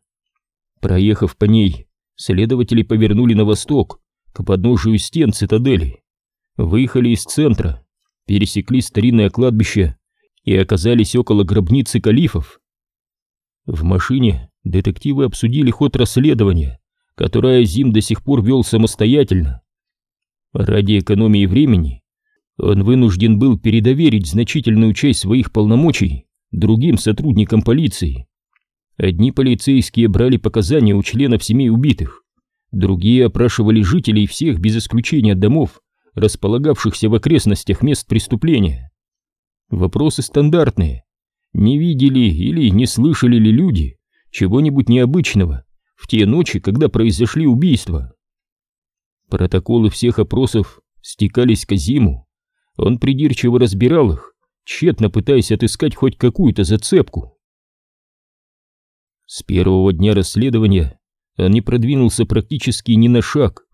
Проехав по ней, следователи повернули на восток, к подножию стен цитадели, выехали из центра, пересекли старинное кладбище и оказались около гробницы калифов. В машине детективы обсудили ход расследования, которое Зим до сих пор вел самостоятельно. Ради экономии времени он вынужден был передоверить значительную часть своих полномочий другим сотрудникам полиции. Одни полицейские брали показания у членов семей убитых, другие опрашивали жителей всех без исключения домов, располагавшихся в окрестностях мест преступления. Вопросы стандартные. Не видели или не слышали ли люди чего-нибудь необычного в те ночи, когда произошли убийства? Протоколы всех опросов стекались к Азиму. Он придирчиво разбирал их, тщетно пытаясь отыскать хоть какую-то зацепку. С первого дня расследования он не продвинулся практически ни на шаг.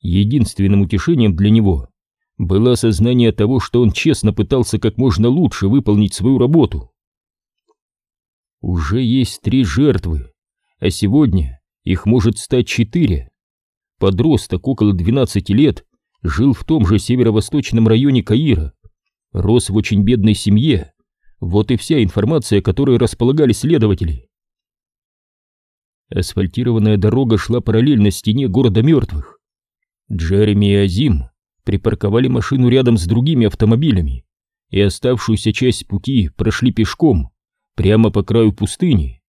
Единственным утешением для него было осознание того, что он честно пытался как можно лучше выполнить свою работу. Уже есть три жертвы, а сегодня их может стать четыре. Подросток около 12 лет жил в том же северо-восточном районе Каира, рос в очень бедной семье. Вот и вся информация, которой располагали следователи. Асфальтированная дорога шла параллельно стене города мертвых. Джереми и Азим припарковали машину рядом с другими автомобилями и оставшуюся часть пути прошли пешком прямо по краю пустыни.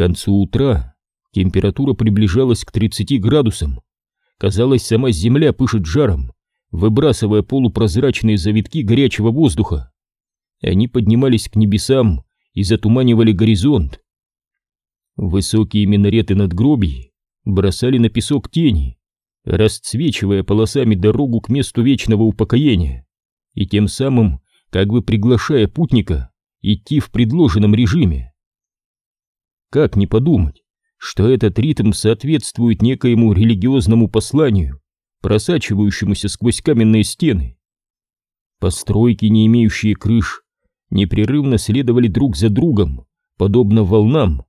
Концу утра температура приближалась к 30 градусам. Казалось, сама земля пышет жаром, выбрасывая полупрозрачные завитки горячего воздуха. Они поднимались к небесам и затуманивали горизонт. Высокие минареты надгробий бросали на песок тени, расцвечивая полосами дорогу к месту вечного упокоения и тем самым как бы приглашая путника идти в предложенном режиме. Как не подумать, что этот ритм соответствует некоему религиозному посланию, просачивающемуся сквозь каменные стены. Постройки, не имеющие крыш, непрерывно следовали друг за другом, подобно волнам.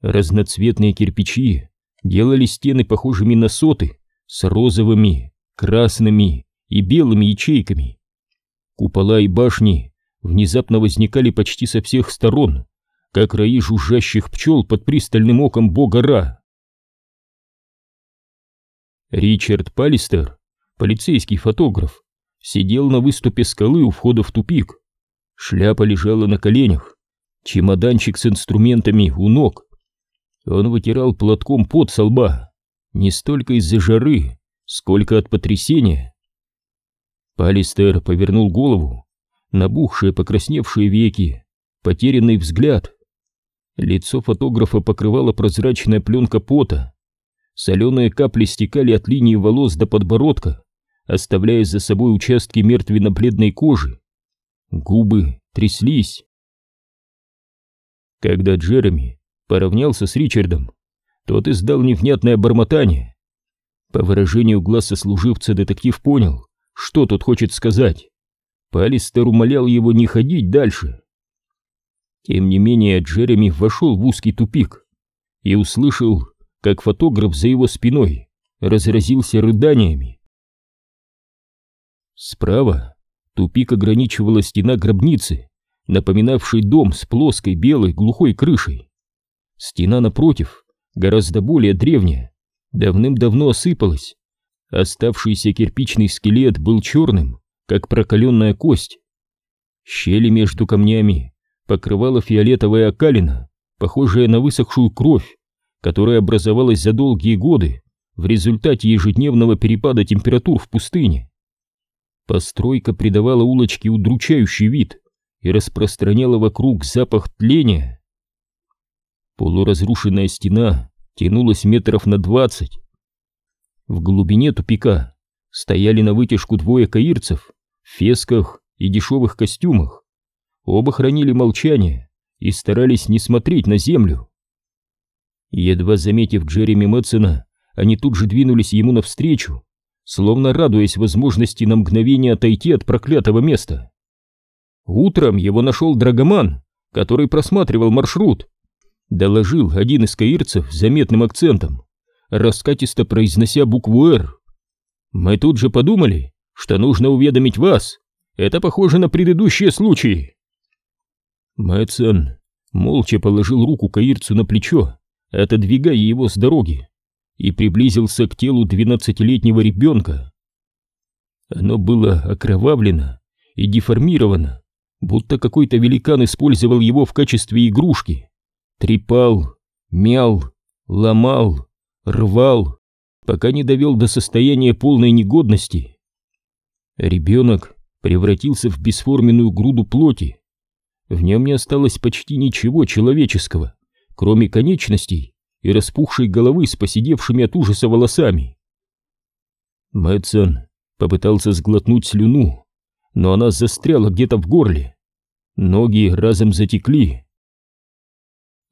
Разноцветные кирпичи делали стены похожими на соты с розовыми, красными и белыми ячейками. Купола и башни внезапно возникали почти со всех сторон, как раи жужжащих пчел под пристальным оком бога Ра. Ричард Палистер, полицейский фотограф, сидел на выступе скалы у входа в тупик. Шляпа лежала на коленях, чемоданчик с инструментами у ног. Он вытирал платком пот со лба, не столько из-за жары, сколько от потрясения. Палистер повернул голову, набухшие покрасневшие веки, потерянный взгляд. Лицо фотографа покрывала прозрачная пленка пота. Соленые капли стекали от линии волос до подбородка, оставляя за собой участки мертвенно-бледной кожи. Губы тряслись. Когда Джереми поравнялся с Ричардом, тот издал невнятное бормотание. По выражению глаз сослуживца детектив понял, что тот хочет сказать. Палистер умолял его не ходить дальше. Тем не менее Джереми вошел в узкий тупик и услышал как фотограф за его спиной разразился рыданиями. Справа тупик ограничивала стена гробницы, напоминавшей дом с плоской белой глухой крышей. Стена напротив, гораздо более древняя, давным-давно осыпалась. Оставшийся кирпичный скелет был черным, как прокаленная кость. Щели между камнями покрывала фиолетовая окалина, похожая на высохшую кровь, которая образовалась за долгие годы в результате ежедневного перепада температур в пустыне. Постройка придавала улочке удручающий вид и распространяла вокруг запах тления. Полуразрушенная стена тянулась метров на двадцать. В глубине тупика стояли на вытяжку двое каирцев в фесках и дешевых костюмах. Оба хранили молчание и старались не смотреть на землю. Едва заметив Джереми Мэтсона, они тут же двинулись ему навстречу, словно радуясь возможности на мгновение отойти от проклятого места. Утром его нашел Драгоман, который просматривал маршрут. Доложил один из каирцев заметным акцентом, раскатисто произнося букву «Р». Мы тут же подумали, что нужно уведомить вас. Это похоже на предыдущие случаи. Мэтсон молча положил руку каирцу на плечо, отодвигая его с дороги, и приблизился к телу двенадцатилетнего ребенка. Оно было окровавлено и деформировано, будто какой-то великан использовал его в качестве игрушки. Трепал, мял, ломал, рвал, пока не довел до состояния полной негодности. Ребенок превратился в бесформенную груду плоти. В нем не осталось почти ничего человеческого, кроме конечностей и распухшей головы с поседевшими от ужаса волосами. Мэтсон попытался сглотнуть слюну, но она застряла где-то в горле. Ноги разом затекли.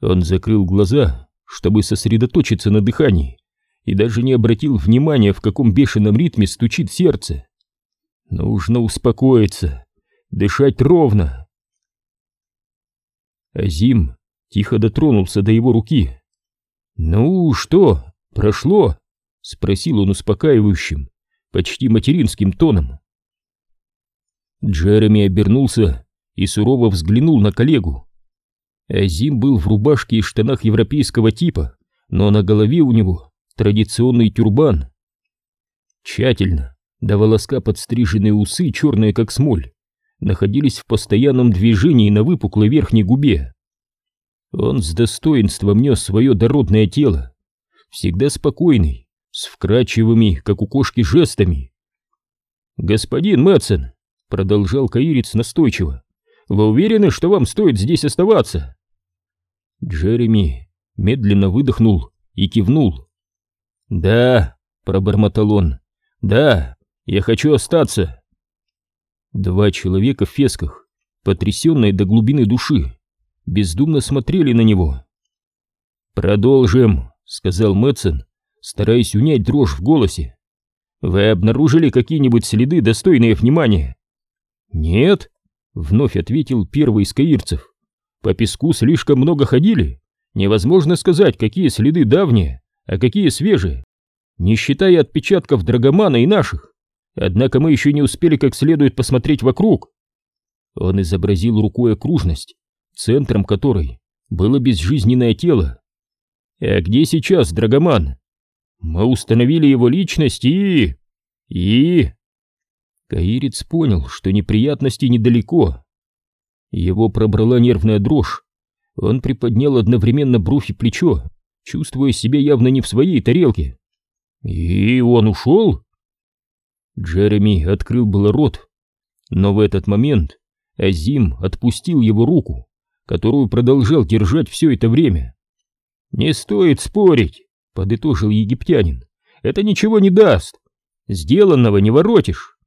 Он закрыл глаза, чтобы сосредоточиться на дыхании, и даже не обратил внимания, в каком бешеном ритме стучит сердце. Нужно успокоиться, дышать ровно. Азим тихо дотронулся до его руки. «Ну что, прошло?» — спросил он успокаивающим, почти материнским тоном. Джереми обернулся и сурово взглянул на коллегу. Азим был в рубашке и штанах европейского типа, но на голове у него традиционный тюрбан. Тщательно, до волоска подстриженные усы, черные как смоль, находились в постоянном движении на выпуклой верхней губе. Он с достоинством нес свое дородное тело, всегда спокойный, с вкрадчивыми, как у кошки, жестами. «Господин Мэтсон», — продолжал Каирец настойчиво, — «вы уверены, что вам стоит здесь оставаться?» Джереми медленно выдохнул и кивнул. «Да», — пробормотал он, — «да, я хочу остаться». Два человека в фесках, потрясенные до глубины души, бездумно смотрели на него. «Продолжим», — сказал Мэтсон, стараясь унять дрожь в голосе. «Вы обнаружили какие-нибудь следы, достойные внимания?» «Нет», — вновь ответил первый из каирцев. «По песку слишком много ходили. Невозможно сказать, какие следы давние, а какие свежие, не считая отпечатков Драгомана и наших. Однако мы еще не успели как следует посмотреть вокруг». Он изобразил рукой окружность, центром которой было безжизненное тело. А где сейчас Драгоман? Мы установили его личность и... и... Каирец понял, что неприятности недалеко. Его пробрала нервная дрожь. Он приподнял одновременно бровь и плечо, чувствуя себя явно не в своей тарелке. «И он ушел?» Джереми открыл было рот, но в этот момент Азим отпустил его руку которую продолжал держать все это время. «Не стоит спорить», — подытожил египтянин. «Это ничего не даст. Сделанного не воротишь».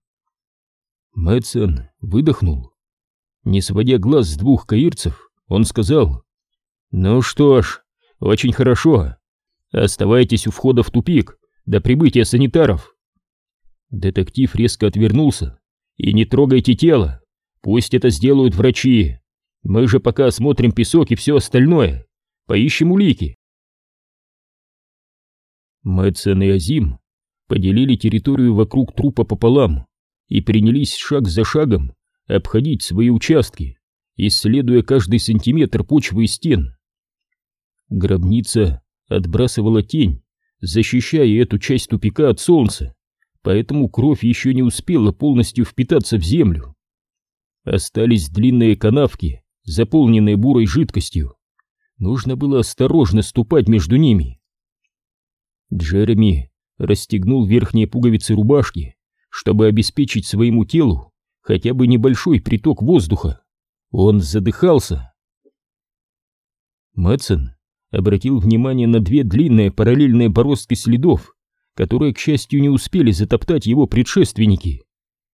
Мэтсон выдохнул. Не сводя глаз с двух каирцев, он сказал, «Ну что ж, очень хорошо. Оставайтесь у входа в тупик до прибытия санитаров». Детектив резко отвернулся. «И не трогайте тело. Пусть это сделают врачи. Мы же пока осмотрим песок и все остальное. Поищем улики. Мэтсон и Азим поделили территорию вокруг трупа пополам и принялись шаг за шагом обходить свои участки, исследуя каждый сантиметр почвы и стен. Гробница отбрасывала тень, защищая эту часть тупика от солнца, поэтому кровь еще не успела полностью впитаться в землю. Остались длинные канавки, заполненные бурой жидкостью. Нужно было осторожно ступать между ними. Джереми расстегнул верхние пуговицы рубашки, чтобы обеспечить своему телу хотя бы небольшой приток воздуха. Он задыхался. Мэтсон обратил внимание на две длинные параллельные бороздки следов, которые, к счастью, не успели затоптать его предшественники.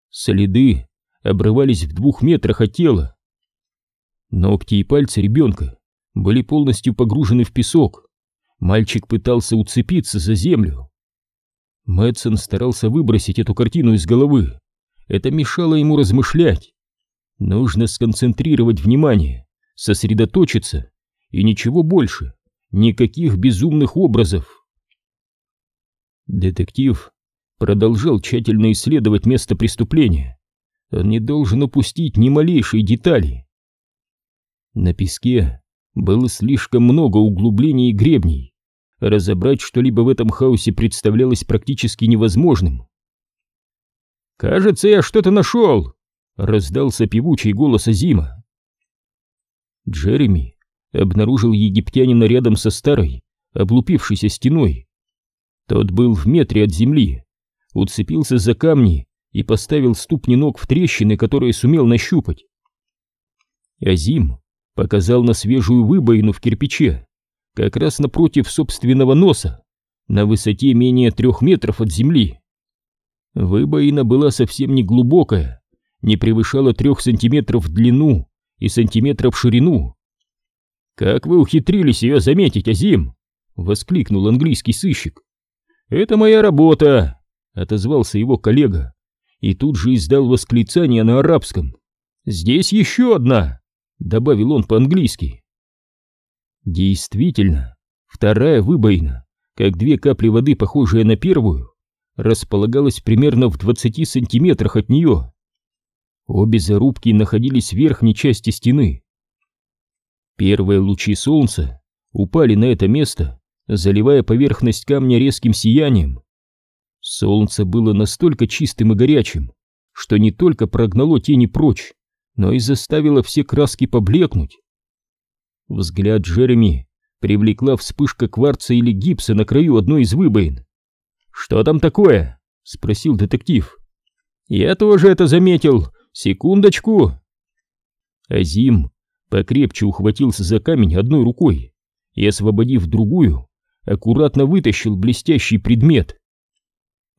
Следы обрывались в двух метрах от тела. Ногти и пальцы ребенка были полностью погружены в песок. Мальчик пытался уцепиться за землю. Мэтсон старался выбросить эту картину из головы. Это мешало ему размышлять. Нужно сконцентрировать внимание, сосредоточиться и ничего больше, никаких безумных образов. Детектив продолжал тщательно исследовать место преступления. Он не должен упустить ни малейшей детали. На песке было слишком много углублений и гребней. Разобрать что-либо в этом хаосе представлялось практически невозможным. «Кажется, я что-то нашел!» — раздался певучий голос Азима. Джереми обнаружил египтянина рядом со старой, облупившейся стеной. Тот был в метре от земли, уцепился за камни и поставил ступни ног в трещины, которые сумел нащупать. Азим показал на свежую выбоину в кирпиче, как раз напротив собственного носа, на высоте менее трех метров от земли. Выбоина была совсем не глубокая, не превышала трех сантиметров в длину и сантиметров в ширину. «Как вы ухитрились ее заметить, Азим?» — воскликнул английский сыщик. «Это моя работа!» — отозвался его коллега и тут же издал восклицание на арабском. «Здесь еще одна!» — добавил он по-английски. Действительно, вторая выбоина, как две капли воды, похожие на первую, располагалась примерно в 20 сантиметрах от нее. Обе зарубки находились в верхней части стены. Первые лучи солнца упали на это место, заливая поверхность камня резким сиянием. Солнце было настолько чистым и горячим, что не только прогнало тени прочь, но и заставило все краски поблекнуть. Взгляд Джереми привлекла вспышка кварца или гипса на краю одной из выбоин. «Что там такое?» — спросил детектив. «Я тоже это заметил. Секундочку!» Азим покрепче ухватился за камень одной рукой и, освободив другую, аккуратно вытащил блестящий предмет.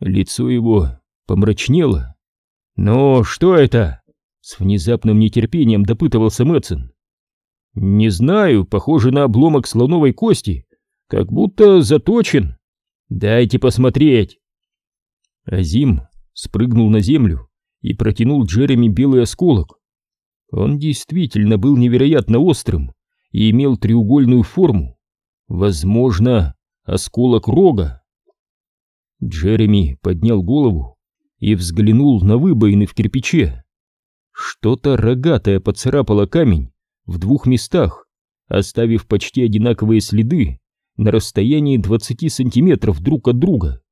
Лицо его помрачнело. «Но что это?» — с внезапным нетерпением допытывался Мэтсон. «Не знаю, похоже на обломок слоновой кости, как будто заточен. Дайте посмотреть!» Азим спрыгнул на землю и протянул Джереми белый осколок. Он действительно был невероятно острым и имел треугольную форму. Возможно, осколок рога. Джереми поднял голову и взглянул на выбоины в кирпиче. Что-то рогатое поцарапало камень в двух местах, оставив почти одинаковые следы на расстоянии 20 сантиметров друг от друга.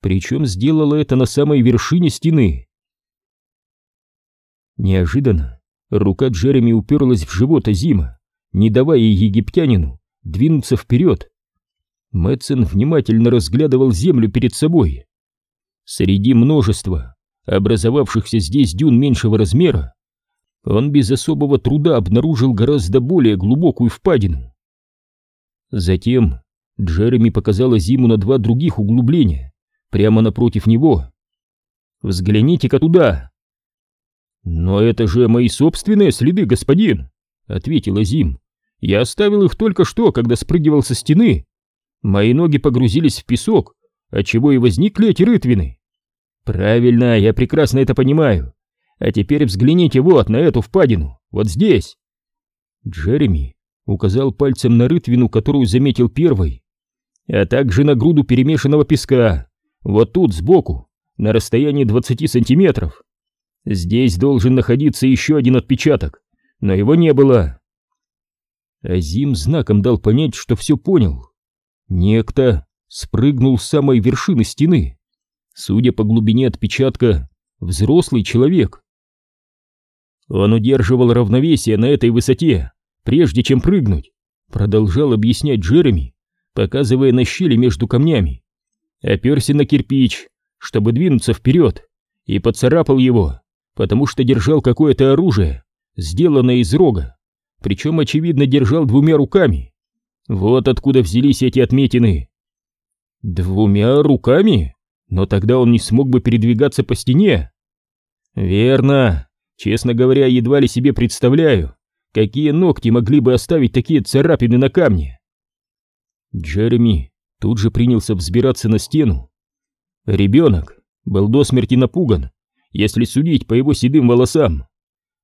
Причем сделала это на самой вершине стены. Неожиданно рука Джереми уперлась в живот Азима, не давая египтянину двинуться вперед. Мэтсон внимательно разглядывал землю перед собой. Среди множества образовавшихся здесь дюн меньшего размера он без особого труда обнаружил гораздо более глубокую впадину. Затем Джереми показала Зиму на два других углубления, прямо напротив него. «Взгляните-ка туда!» «Но это же мои собственные следы, господин!» — ответила Зим. «Я оставил их только что, когда спрыгивал со стены. Мои ноги погрузились в песок, отчего и возникли эти рытвины. Правильно, я прекрасно это понимаю. А теперь взгляните вот на эту впадину, вот здесь. Джереми указал пальцем на рытвину, которую заметил первый, а также на груду перемешанного песка, вот тут сбоку, на расстоянии 20 сантиметров. Здесь должен находиться еще один отпечаток, но его не было. Азим знаком дал понять, что все понял. Некто спрыгнул с самой вершины стены. Судя по глубине отпечатка, взрослый человек. Он удерживал равновесие на этой высоте, прежде чем прыгнуть, продолжал объяснять Джереми, показывая на щели между камнями. Оперся на кирпич, чтобы двинуться вперед, и поцарапал его, потому что держал какое-то оружие, сделанное из рога, причем, очевидно, держал двумя руками. Вот откуда взялись эти отметины. Двумя руками? Но тогда он не смог бы передвигаться по стене. Верно. Честно говоря, едва ли себе представляю, какие ногти могли бы оставить такие царапины на камне. Джереми тут же принялся взбираться на стену. Ребенок был до смерти напуган, если судить по его седым волосам.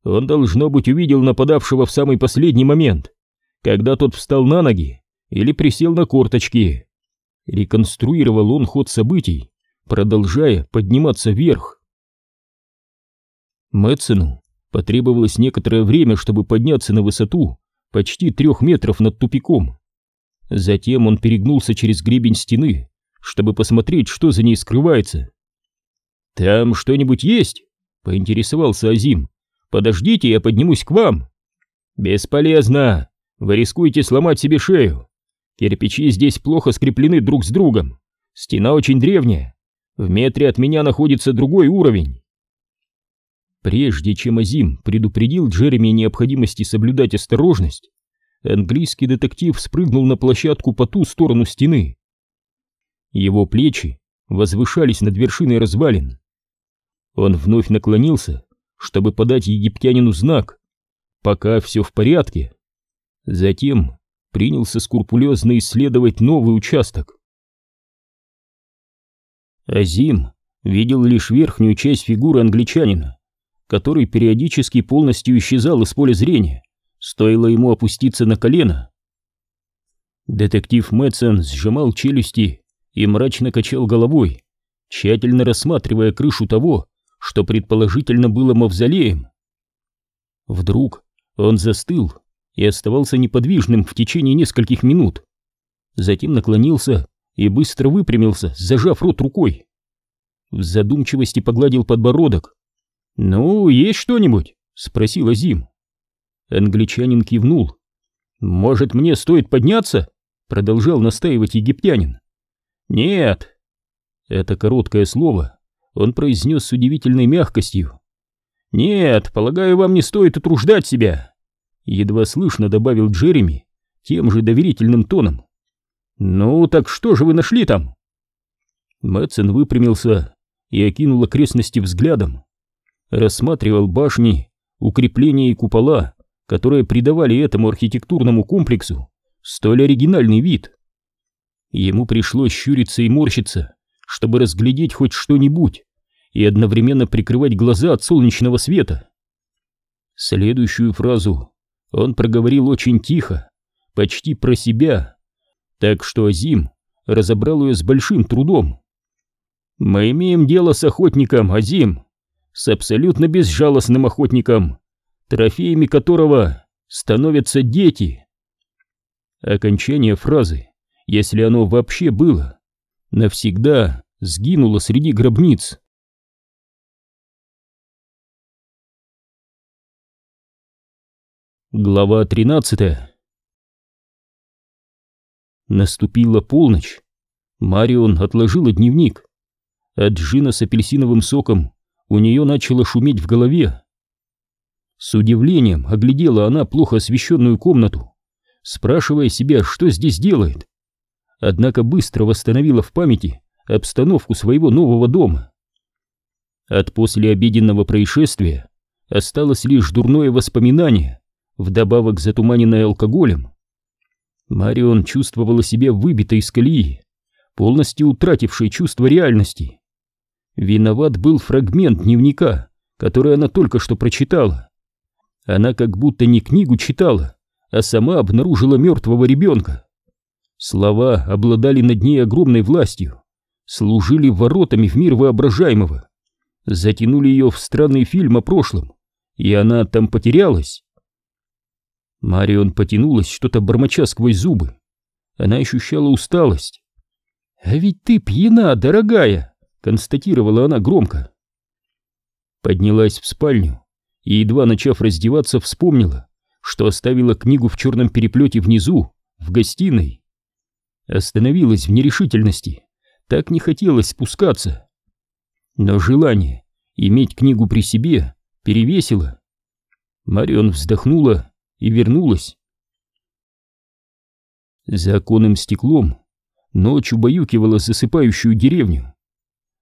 Он, должно быть, увидел нападавшего в самый последний момент, когда тот встал на ноги или присел на корточки. Реконструировал он ход событий, продолжая подниматься вверх. Мэтсону потребовалось некоторое время, чтобы подняться на высоту почти трех метров над тупиком. Затем он перегнулся через гребень стены, чтобы посмотреть, что за ней скрывается. «Там что-нибудь есть?» — поинтересовался Азим. «Подождите, я поднимусь к вам». «Бесполезно. Вы рискуете сломать себе шею. Кирпичи здесь плохо скреплены друг с другом. Стена очень древняя. В метре от меня находится другой уровень. Прежде чем Азим предупредил Джереми о необходимости соблюдать осторожность, английский детектив спрыгнул на площадку по ту сторону стены. Его плечи возвышались над вершиной развалин. Он вновь наклонился, чтобы подать египтянину знак, пока все в порядке. Затем принялся скрупулезно исследовать новый участок. Азим видел лишь верхнюю часть фигуры англичанина, который периодически полностью исчезал из поля зрения, стоило ему опуститься на колено. Детектив Мэтсон сжимал челюсти и мрачно качал головой, тщательно рассматривая крышу того, что предположительно было мавзолеем. Вдруг он застыл и оставался неподвижным в течение нескольких минут. Затем наклонился и быстро выпрямился, зажав рот рукой. В задумчивости погладил подбородок. «Ну, есть что-нибудь?» — спросил Азим. Англичанин кивнул. «Может, мне стоит подняться?» — продолжал настаивать египтянин. «Нет». Это короткое слово он произнес с удивительной мягкостью. «Нет, полагаю, вам не стоит утруждать себя», — едва слышно добавил Джереми тем же доверительным тоном. «Ну, так что же вы нашли там?» Мэтсон выпрямился и окинул окрестности взглядом. Рассматривал башни, укрепления и купола, которые придавали этому архитектурному комплексу столь оригинальный вид. Ему пришлось щуриться и морщиться, чтобы разглядеть хоть что-нибудь и одновременно прикрывать глаза от солнечного света. Следующую фразу он проговорил очень тихо, почти про себя, так что Азим разобрал ее с большим трудом. «Мы имеем дело с охотником, Азим, с абсолютно безжалостным охотником, трофеями которого становятся дети». Окончание фразы, если оно вообще было, навсегда сгинуло среди гробниц. Глава 13 Наступила полночь. Марион отложила дневник. От джина с апельсиновым соком у нее начало шуметь в голове. С удивлением оглядела она плохо освещенную комнату, спрашивая себя, что здесь делает однако быстро восстановила в памяти обстановку своего нового дома. От послеобеденного происшествия осталось лишь дурное воспоминание, вдобавок затуманенное алкоголем. Марион чувствовала себя выбитой из колеи, полностью утратившей чувство реальности. Виноват был фрагмент дневника, который она только что прочитала. Она как будто не книгу читала, а сама обнаружила мертвого ребенка. Слова обладали над ней огромной властью, служили воротами в мир воображаемого, затянули ее в странный фильм о прошлом, и она там потерялась. Марион потянулась, что-то бормоча сквозь зубы. Она ощущала усталость. «А ведь ты пьяна, дорогая!» — констатировала она громко. Поднялась в спальню и, едва начав раздеваться, вспомнила, что оставила книгу в черном переплете внизу, в гостиной. Остановилась в нерешительности, так не хотелось спускаться. Но желание иметь книгу при себе перевесило. Марион вздохнула и вернулась. За оконным стеклом ночь убаюкивала засыпающую деревню.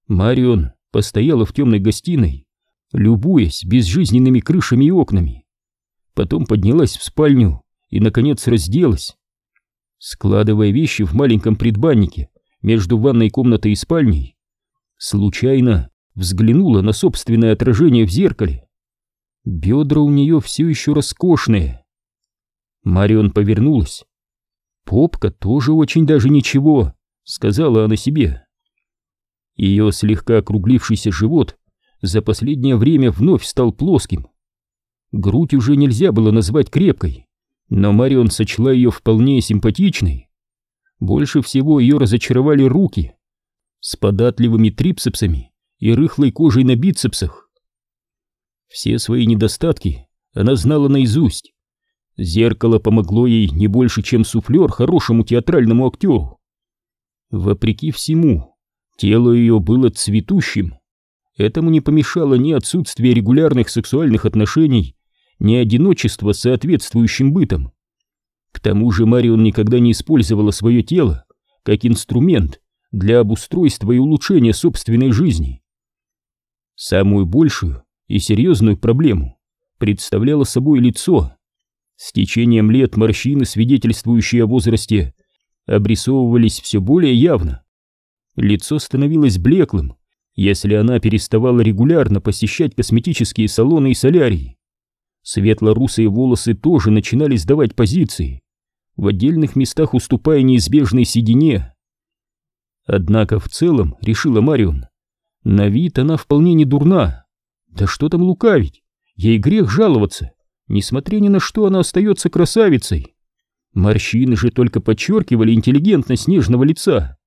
Марион постояла в темной гостиной, любуясь безжизненными крышами и окнами. Потом поднялась в спальню и, наконец, разделась. Складывая вещи в маленьком предбаннике между ванной комнатой и спальней, случайно взглянула на собственное отражение в зеркале. Бедра у нее все еще роскошные. Марион повернулась. «Попка тоже очень даже ничего», — сказала она себе. Ее слегка округлившийся живот за последнее время вновь стал плоским. Грудь уже нельзя было назвать крепкой, но Марион сочла ее вполне симпатичной. Больше всего ее разочаровали руки с податливыми трипсепсами и рыхлой кожей на бицепсах. Все свои недостатки она знала наизусть. Зеркало помогло ей не больше, чем суфлер хорошему театральному актеру. Вопреки всему, тело ее было цветущим. Этому не помешало ни отсутствие регулярных сексуальных отношений, ни одиночество с соответствующим бытом. К тому же Марион никогда не использовала свое тело как инструмент для обустройства и улучшения собственной жизни. Самую большую и серьезную проблему представляло собой лицо. С течением лет морщины, свидетельствующие о возрасте, обрисовывались все более явно. Лицо становилось блеклым, если она переставала регулярно посещать косметические салоны и солярии. Светло-русые волосы тоже начинали сдавать позиции, в отдельных местах уступая неизбежной седине. Однако в целом, решила Марион, на вид она вполне не дурна. Да что там лукавить, ей грех жаловаться, несмотря ни на что она остается красавицей. Морщины же только подчеркивали интеллигентность нежного лица.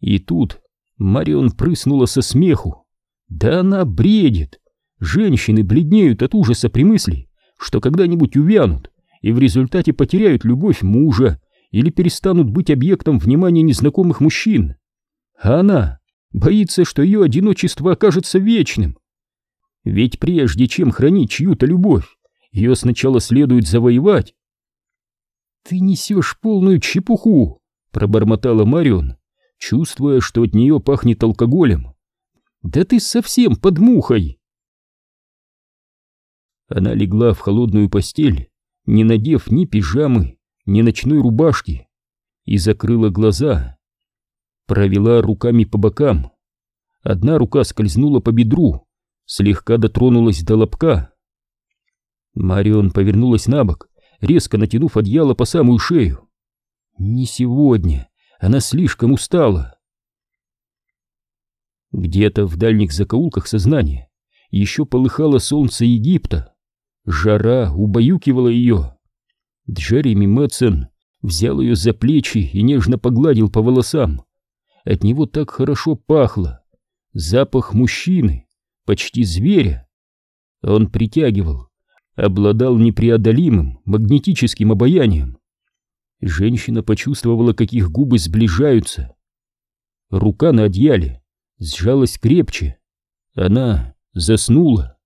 И тут Марион прыснула со смеху. Да она бредит. Женщины бледнеют от ужаса при мысли, что когда-нибудь увянут и в результате потеряют любовь мужа или перестанут быть объектом внимания незнакомых мужчин. А она боится, что ее одиночество окажется вечным. Ведь прежде чем хранить чью-то любовь, ее сначала следует завоевать. «Ты несешь полную чепуху», — пробормотала Марион, чувствуя, что от нее пахнет алкоголем. «Да ты совсем под мухой!» Она легла в холодную постель, не надев ни пижамы, ни ночной рубашки, и закрыла глаза. Провела руками по бокам. Одна рука скользнула по бедру, слегка дотронулась до лобка. Марион повернулась на бок, резко натянув одеяло по самую шею. Не сегодня, она слишком устала. Где-то в дальних закоулках сознания еще полыхало солнце Египта. Жара убаюкивала ее. Джереми Мэтсон взял ее за плечи и нежно погладил по волосам. От него так хорошо пахло. Запах мужчины, почти зверя. Он притягивал, обладал непреодолимым магнетическим обаянием. Женщина почувствовала, как их губы сближаются. Рука на одеяле сжалась крепче. Она заснула.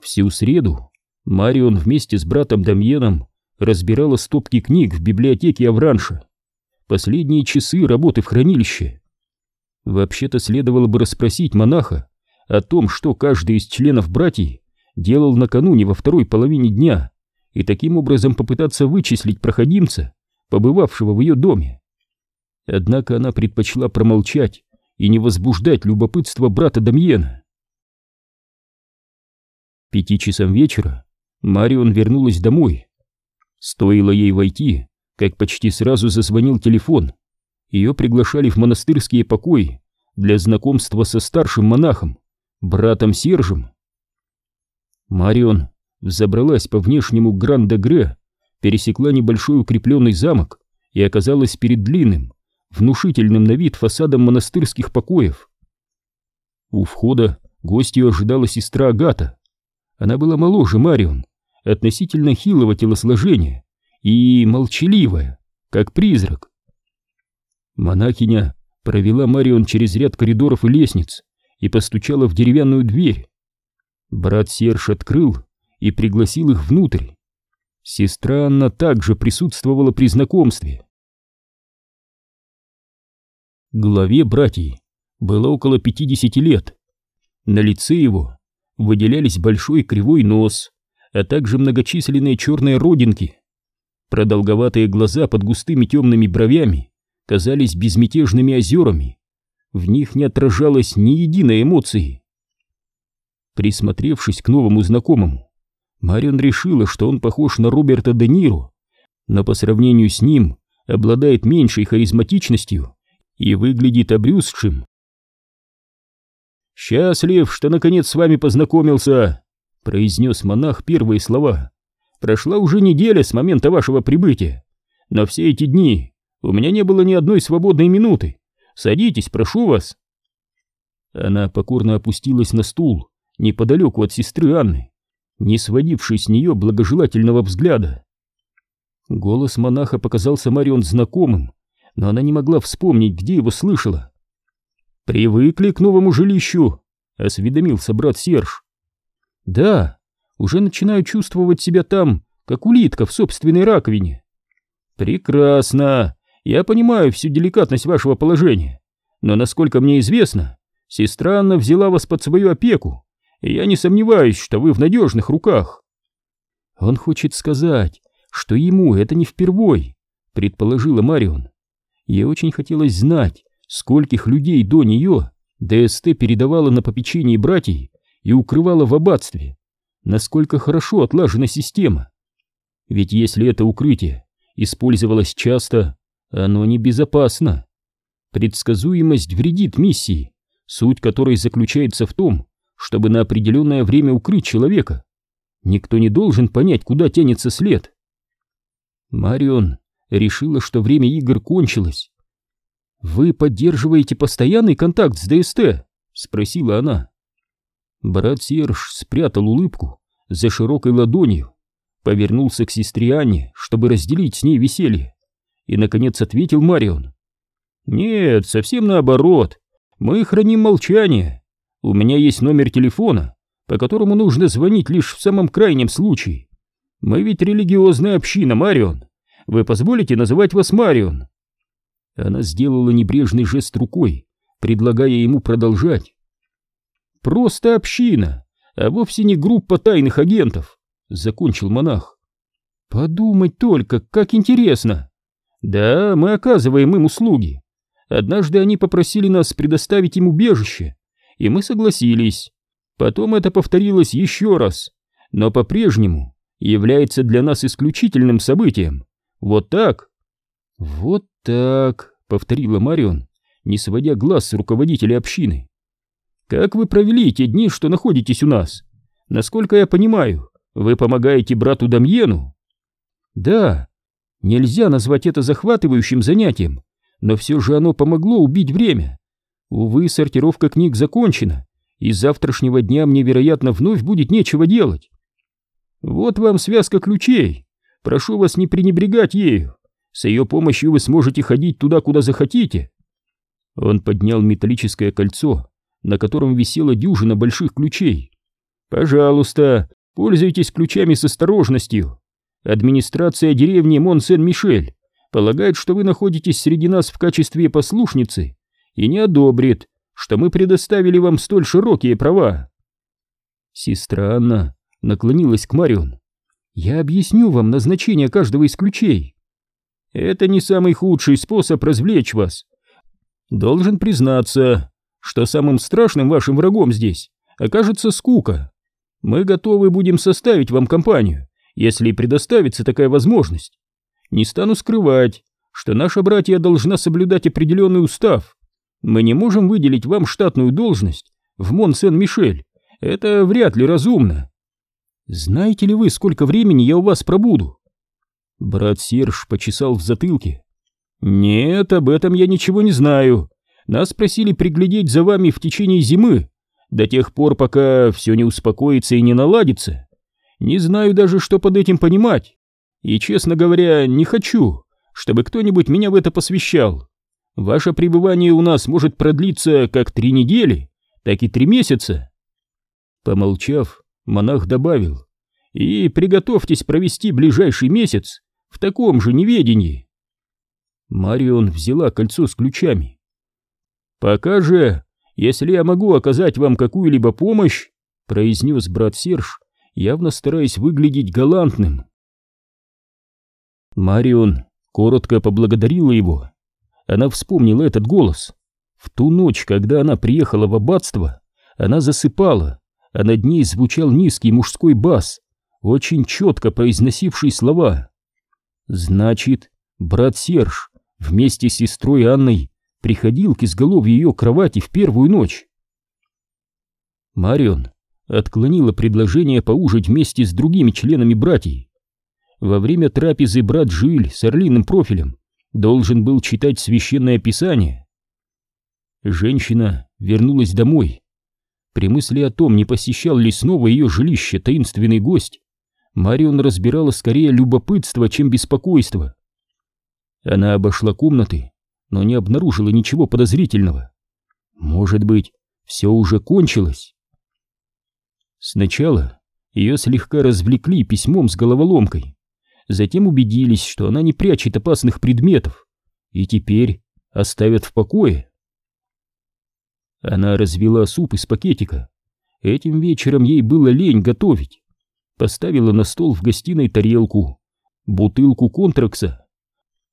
Всю среду Марион вместе с братом Дамьеном разбирала стопки книг в библиотеке Авранша. Последние часы работы в хранилище. Вообще-то следовало бы расспросить монаха о том, что каждый из членов братьев делал накануне во второй половине дня, и таким образом попытаться вычислить проходимца, побывавшего в ее доме. Однако она предпочла промолчать и не возбуждать любопытство брата Дамьена пяти часам вечера Марион вернулась домой. Стоило ей войти, как почти сразу зазвонил телефон. Ее приглашали в монастырские покои для знакомства со старшим монахом, братом Сержем. Марион взобралась по внешнему Гран-де-Гре, пересекла небольшой укрепленный замок и оказалась перед длинным, внушительным на вид фасадом монастырских покоев. У входа гостью ожидала сестра Агата. Она была моложе Марион, относительно хилого телосложения и молчаливая, как призрак. Монахиня провела Марион через ряд коридоров и лестниц и постучала в деревянную дверь. Брат Серж открыл и пригласил их внутрь. Сестра Анна также присутствовала при знакомстве. Главе братьей было около 50 лет. На лице его выделялись большой кривой нос, а также многочисленные черные родинки. Продолговатые глаза под густыми темными бровями казались безмятежными озерами. В них не отражалось ни единой эмоции. Присмотревшись к новому знакомому, Марион решила, что он похож на Роберта Де Ниро, но по сравнению с ним обладает меньшей харизматичностью и выглядит обрюзгшим. «Счастлив, что наконец с вами познакомился», — произнес монах первые слова. «Прошла уже неделя с момента вашего прибытия, но все эти дни у меня не было ни одной свободной минуты. Садитесь, прошу вас». Она покорно опустилась на стул неподалеку от сестры Анны, не сводившей с нее благожелательного взгляда. Голос монаха показался Марион знакомым, но она не могла вспомнить, где его слышала. «Привыкли к новому жилищу?» — осведомился брат Серж. «Да, уже начинаю чувствовать себя там, как улитка в собственной раковине». «Прекрасно! Я понимаю всю деликатность вашего положения, но, насколько мне известно, сестра Анна взяла вас под свою опеку, и я не сомневаюсь, что вы в надежных руках». «Он хочет сказать, что ему это не впервой», — предположила Марион. Ей очень хотелось знать, скольких людей до нее ДСТ передавала на попечение братьев и укрывала в аббатстве, насколько хорошо отлажена система. Ведь если это укрытие использовалось часто, оно небезопасно. Предсказуемость вредит миссии, суть которой заключается в том, чтобы на определенное время укрыть человека. Никто не должен понять, куда тянется след. Марион решила, что время игр кончилось. «Вы поддерживаете постоянный контакт с ДСТ?» — спросила она. Брат Серж спрятал улыбку за широкой ладонью, повернулся к сестре Анне, чтобы разделить с ней веселье, и, наконец, ответил Марион. «Нет, совсем наоборот. Мы храним молчание. У меня есть номер телефона, по которому нужно звонить лишь в самом крайнем случае. Мы ведь религиозная община, Марион. Вы позволите называть вас Марион?» Она сделала небрежный жест рукой, предлагая ему продолжать. «Просто община, а вовсе не группа тайных агентов», — закончил монах. «Подумать только, как интересно! Да, мы оказываем им услуги. Однажды они попросили нас предоставить им убежище, и мы согласились. Потом это повторилось еще раз, но по-прежнему является для нас исключительным событием. Вот так. Вот так, повторила Марион, не сводя глаз с руководителя общины. Как вы провели те дни, что находитесь у нас? Насколько я понимаю, вы помогаете брату Дамьену? Да, нельзя назвать это захватывающим занятием, но все же оно помогло убить время. Увы, сортировка книг закончена, и с завтрашнего дня мне, вероятно, вновь будет нечего делать. Вот вам связка ключей. Прошу вас не пренебрегать ею. С ее помощью вы сможете ходить туда, куда захотите. Он поднял металлическое кольцо, на котором висела дюжина больших ключей. Пожалуйста, пользуйтесь ключами с осторожностью. Администрация деревни Мон-Сен-Мишель полагает, что вы находитесь среди нас в качестве послушницы и не одобрит, что мы предоставили вам столь широкие права. Сестра Анна наклонилась к Марион. Я объясню вам назначение каждого из ключей. Это не самый худший способ развлечь вас. Должен признаться, что самым страшным вашим врагом здесь окажется скука. Мы готовы будем составить вам компанию, если предоставится такая возможность. Не стану скрывать, что наша братья должна соблюдать определенный устав. Мы не можем выделить вам штатную должность в Мон-Сен-Мишель. Это вряд ли разумно. Знаете ли вы, сколько времени я у вас пробуду? Брат Серж почесал в затылке. «Нет, об этом я ничего не знаю. Нас просили приглядеть за вами в течение зимы, до тех пор, пока все не успокоится и не наладится. Не знаю даже, что под этим понимать. И, честно говоря, не хочу, чтобы кто-нибудь меня в это посвящал. Ваше пребывание у нас может продлиться как три недели, так и три месяца. Помолчав, монах добавил, и приготовьтесь провести ближайший месяц в таком же неведении. Марион взяла кольцо с ключами. «Пока же, если я могу оказать вам какую-либо помощь», произнес брат Серж, явно стараясь выглядеть галантным. Марион коротко поблагодарила его. Она вспомнила этот голос. В ту ночь, когда она приехала в аббатство, она засыпала, а над ней звучал низкий мужской бас, очень четко произносивший слова. Значит, брат Серж вместе с сестрой Анной приходил к изголовью ее кровати в первую ночь. Марион отклонила предложение поужить вместе с другими членами братьев. Во время трапезы брат Жиль с орлиным профилем должен был читать священное писание. Женщина вернулась домой. При мысли о том, не посещал ли снова ее жилище таинственный гость, Марион разбирала скорее любопытство, чем беспокойство. Она обошла комнаты, но не обнаружила ничего подозрительного. Может быть, все уже кончилось? Сначала ее слегка развлекли письмом с головоломкой, затем убедились, что она не прячет опасных предметов, и теперь оставят в покое. Она развела суп из пакетика. Этим вечером ей было лень готовить поставила на стол в гостиной тарелку, бутылку контракса,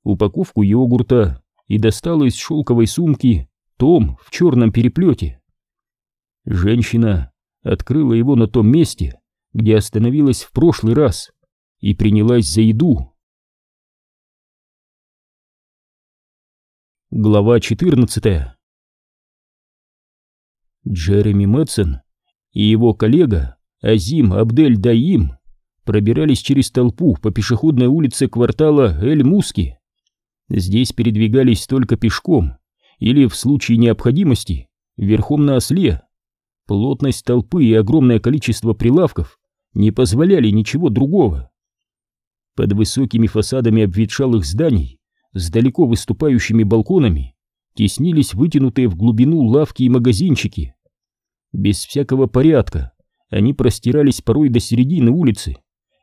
упаковку йогурта и достала из шелковой сумки том в черном переплете. Женщина открыла его на том месте, где остановилась в прошлый раз, и принялась за еду. Глава 14 Джереми Мэтсон и его коллега Азим Абдель-Даим пробирались через толпу по пешеходной улице квартала Эль-Муски. Здесь передвигались только пешком или, в случае необходимости, верхом на осле. Плотность толпы и огромное количество прилавков не позволяли ничего другого. Под высокими фасадами обветшалых зданий с далеко выступающими балконами теснились вытянутые в глубину лавки и магазинчики. Без всякого порядка они простирались порой до середины улицы,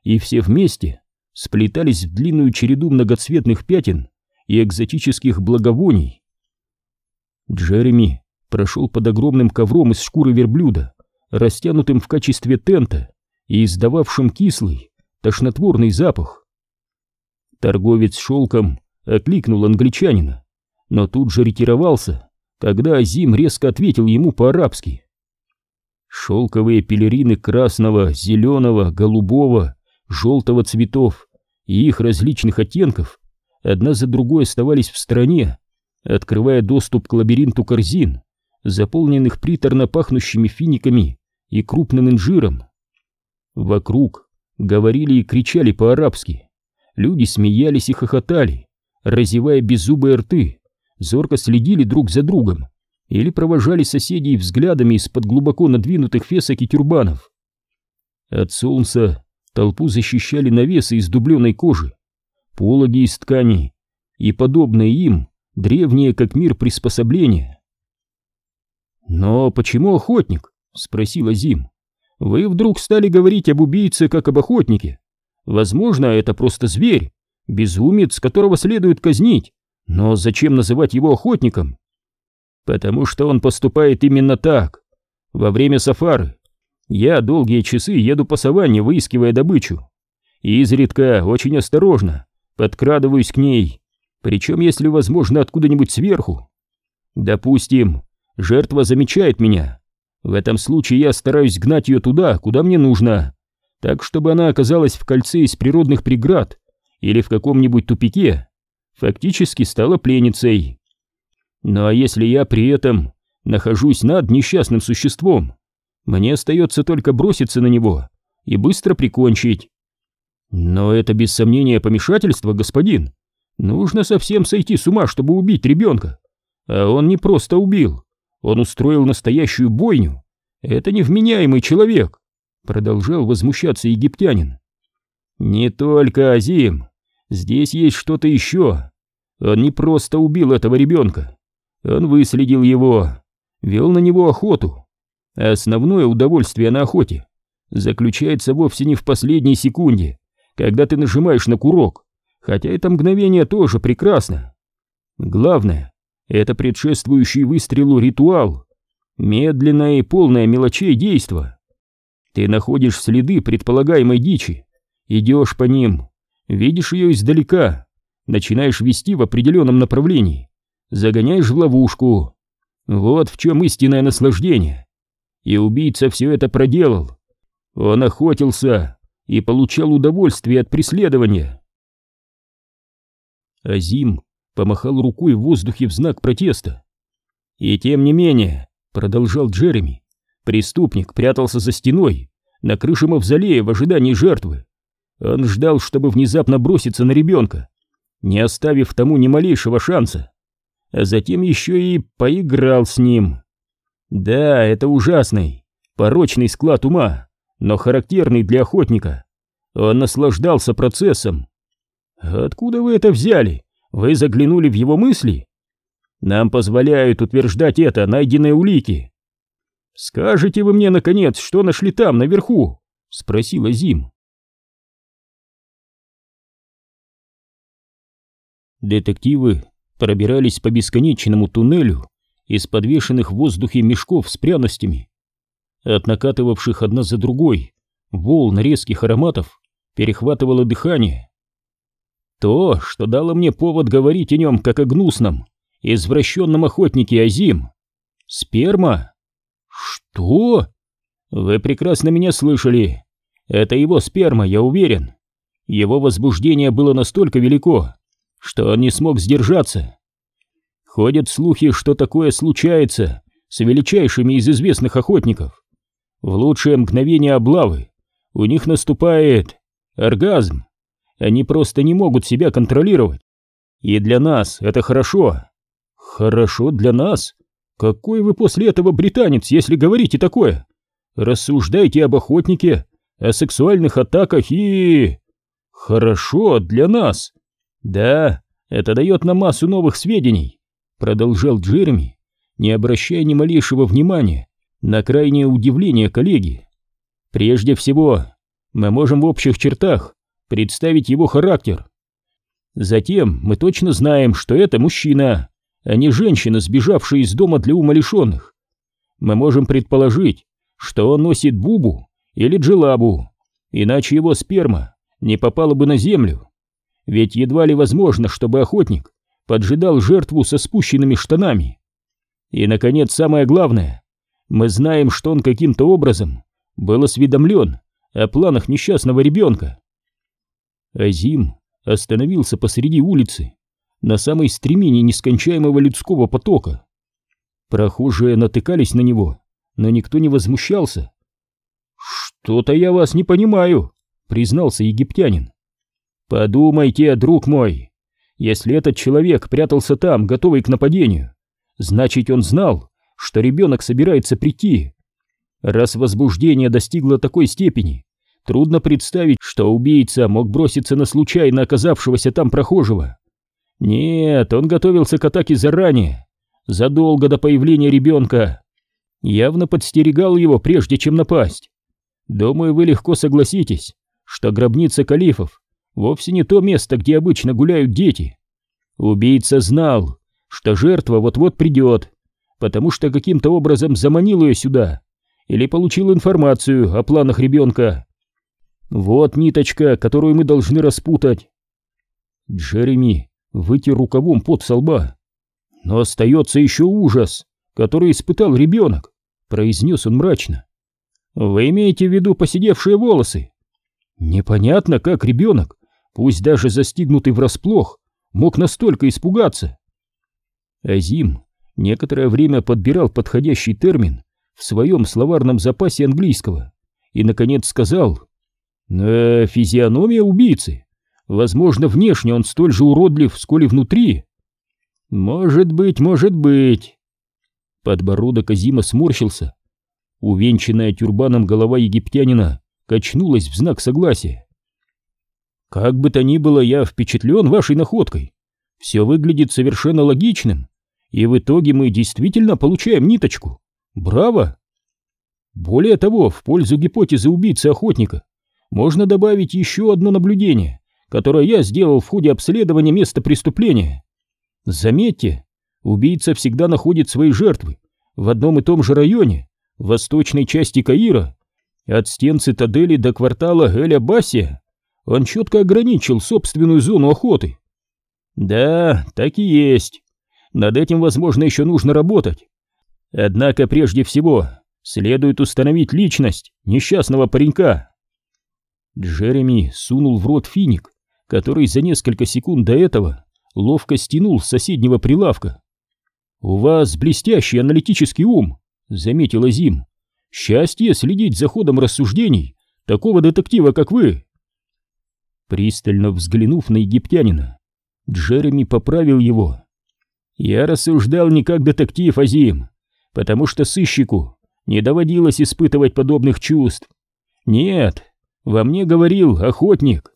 и все вместе сплетались в длинную череду многоцветных пятен и экзотических благовоний. Джереми прошел под огромным ковром из шкуры верблюда, растянутым в качестве тента и издававшим кислый, тошнотворный запах. Торговец шелком окликнул англичанина, но тут же ретировался, когда Азим резко ответил ему по-арабски. Шелковые пелерины красного, зеленого, голубого, желтого цветов и их различных оттенков одна за другой оставались в стороне, открывая доступ к лабиринту корзин, заполненных приторно пахнущими финиками и крупным инжиром. Вокруг говорили и кричали по-арабски. Люди смеялись и хохотали, разевая беззубые рты, зорко следили друг за другом или провожали соседей взглядами из-под глубоко надвинутых фесок и тюрбанов. От солнца толпу защищали навесы из дубленой кожи, пологи из ткани и подобные им древние как мир приспособления. «Но почему охотник?» — спросила Зим. «Вы вдруг стали говорить об убийце как об охотнике. Возможно, это просто зверь, безумец, которого следует казнить, но зачем называть его охотником?» Потому что он поступает именно так. Во время сафары я долгие часы еду по саванне, выискивая добычу. И изредка, очень осторожно, подкрадываюсь к ней, причем, если возможно, откуда-нибудь сверху. Допустим, жертва замечает меня. В этом случае я стараюсь гнать ее туда, куда мне нужно, так, чтобы она оказалась в кольце из природных преград или в каком-нибудь тупике, фактически стала пленницей. Ну а если я при этом нахожусь над несчастным существом, мне остается только броситься на него и быстро прикончить. Но это без сомнения помешательство, господин. Нужно совсем сойти с ума, чтобы убить ребенка. А он не просто убил, он устроил настоящую бойню. Это невменяемый человек, продолжал возмущаться египтянин. Не только Азим, здесь есть что-то еще. Он не просто убил этого ребенка, он выследил его, вел на него охоту. Основное удовольствие на охоте заключается вовсе не в последней секунде, когда ты нажимаешь на курок, хотя это мгновение тоже прекрасно. Главное — это предшествующий выстрелу ритуал, медленное и полное мелочей действо. Ты находишь следы предполагаемой дичи, идешь по ним, видишь ее издалека, начинаешь вести в определенном направлении, загоняешь в ловушку. Вот в чем истинное наслаждение. И убийца все это проделал. Он охотился и получал удовольствие от преследования. Азим помахал рукой в воздухе в знак протеста. И тем не менее, продолжал Джереми, преступник прятался за стеной на крыше мавзолея в ожидании жертвы. Он ждал, чтобы внезапно броситься на ребенка, не оставив тому ни малейшего шанса, а затем еще и поиграл с ним. Да, это ужасный, порочный склад ума, но характерный для охотника. Он наслаждался процессом. Откуда вы это взяли? Вы заглянули в его мысли? Нам позволяют утверждать это найденные улики. Скажите вы мне, наконец, что нашли там, наверху? Спросила Зим. Детективы пробирались по бесконечному туннелю из подвешенных в воздухе мешков с пряностями. От накатывавших одна за другой волн резких ароматов перехватывало дыхание. То, что дало мне повод говорить о нем как о гнусном, извращенном охотнике Азим. Сперма? Что? Вы прекрасно меня слышали. Это его сперма, я уверен. Его возбуждение было настолько велико, что он не смог сдержаться. Ходят слухи, что такое случается с величайшими из известных охотников. В лучшее мгновение облавы у них наступает оргазм. Они просто не могут себя контролировать. И для нас это хорошо. Хорошо для нас? Какой вы после этого британец, если говорите такое? Рассуждайте об охотнике, о сексуальных атаках и... Хорошо для нас. Да, это дает нам массу новых сведений, продолжал Джереми, не обращая ни малейшего внимания на крайнее удивление коллеги. Прежде всего, мы можем в общих чертах представить его характер. Затем мы точно знаем, что это мужчина, а не женщина, сбежавшая из дома для умалишенных. Мы можем предположить, что он носит бубу или джилабу, иначе его сперма не попала бы на землю. Ведь едва ли возможно, чтобы охотник поджидал жертву со спущенными штанами. И, наконец, самое главное, мы знаем, что он каким-то образом был осведомлен о планах несчастного ребенка. Азим остановился посреди улицы, на самой стремени нескончаемого людского потока. Прохожие натыкались на него, но никто не возмущался. «Что-то я вас не понимаю», — признался египтянин. «Подумайте, друг мой, если этот человек прятался там, готовый к нападению, значит, он знал, что ребенок собирается прийти. Раз возбуждение достигло такой степени, трудно представить, что убийца мог броситься на случайно оказавшегося там прохожего. Нет, он готовился к атаке заранее, задолго до появления ребенка. Явно подстерегал его, прежде чем напасть. Думаю, вы легко согласитесь, что гробница калифов вовсе не то место, где обычно гуляют дети. Убийца знал, что жертва вот-вот придет, потому что каким-то образом заманил ее сюда или получил информацию о планах ребенка. Вот ниточка, которую мы должны распутать. Джереми вытер рукавом под со лба. Но остается еще ужас, который испытал ребенок, произнес он мрачно. Вы имеете в виду посидевшие волосы? Непонятно, как ребенок, пусть даже застигнутый врасплох, мог настолько испугаться. Азим некоторое время подбирал подходящий термин в своем словарном запасе английского и, наконец, сказал э, физиономия убийцы. Возможно, внешне он столь же уродлив, сколь и внутри. Может быть, может быть. Подбородок Азима сморщился. Увенчанная тюрбаном голова египтянина качнулась в знак согласия. Как бы то ни было, я впечатлен вашей находкой. Все выглядит совершенно логичным, и в итоге мы действительно получаем ниточку. Браво! Более того, в пользу гипотезы убийцы-охотника можно добавить еще одно наблюдение, которое я сделал в ходе обследования места преступления. Заметьте, убийца всегда находит свои жертвы в одном и том же районе, в восточной части Каира, от стен цитадели до квартала Эль-Аббасия. Он четко ограничил собственную зону охоты. Да, так и есть. Над этим, возможно, еще нужно работать. Однако прежде всего следует установить личность несчастного паренька. Джереми сунул в рот финик, который за несколько секунд до этого ловко стянул с соседнего прилавка. «У вас блестящий аналитический ум», — заметила Зим. «Счастье следить за ходом рассуждений такого детектива, как вы». Пристально взглянув на египтянина, Джереми поправил его. «Я рассуждал не как детектив, Азим, потому что сыщику не доводилось испытывать подобных чувств. Нет, во мне говорил охотник».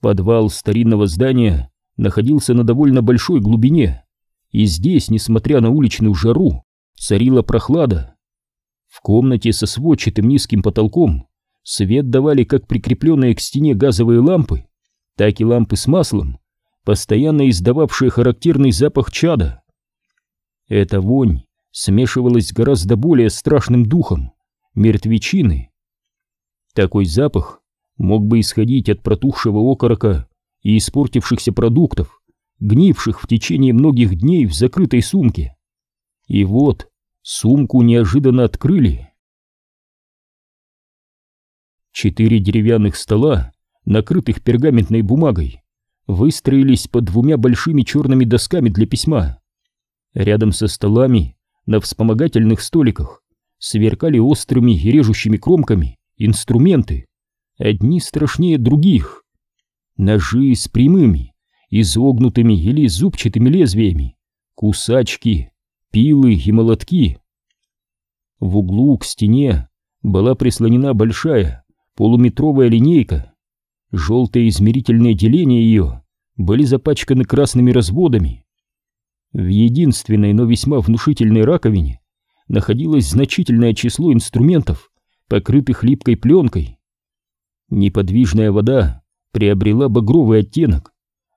Подвал старинного здания находился на довольно большой глубине, и здесь, несмотря на уличную жару, царила прохлада. В комнате со сводчатым низким потолком свет давали как прикрепленные к стене газовые лампы, так и лампы с маслом, постоянно издававшие характерный запах чада. Эта вонь смешивалась с гораздо более страшным духом — мертвечины. Такой запах мог бы исходить от протухшего окорока и испортившихся продуктов, гнивших в течение многих дней в закрытой сумке. И вот сумку неожиданно открыли. Четыре деревянных стола, накрытых пергаментной бумагой, выстроились под двумя большими черными досками для письма. Рядом со столами, на вспомогательных столиках, сверкали острыми и режущими кромками инструменты, одни страшнее других. Ножи с прямыми, изогнутыми или зубчатыми лезвиями, кусачки, пилы и молотки. В углу к стене была прислонена большая полуметровая линейка. Желтые измерительные деления ее были запачканы красными разводами. В единственной, но весьма внушительной раковине находилось значительное число инструментов, покрытых липкой пленкой. Неподвижная вода приобрела багровый оттенок,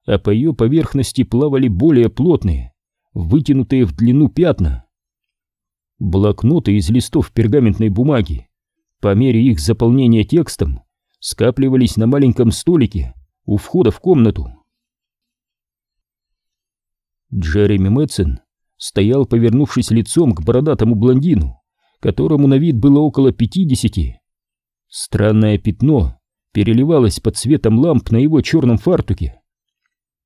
а по ее поверхности плавали более плотные, вытянутые в длину пятна. Блокноты из листов пергаментной бумаги, по мере их заполнения текстом, скапливались на маленьком столике у входа в комнату. Джереми Мэтсон стоял, повернувшись лицом к бородатому блондину, которому на вид было около пятидесяти. Странное пятно переливалось под светом ламп на его черном фартуке.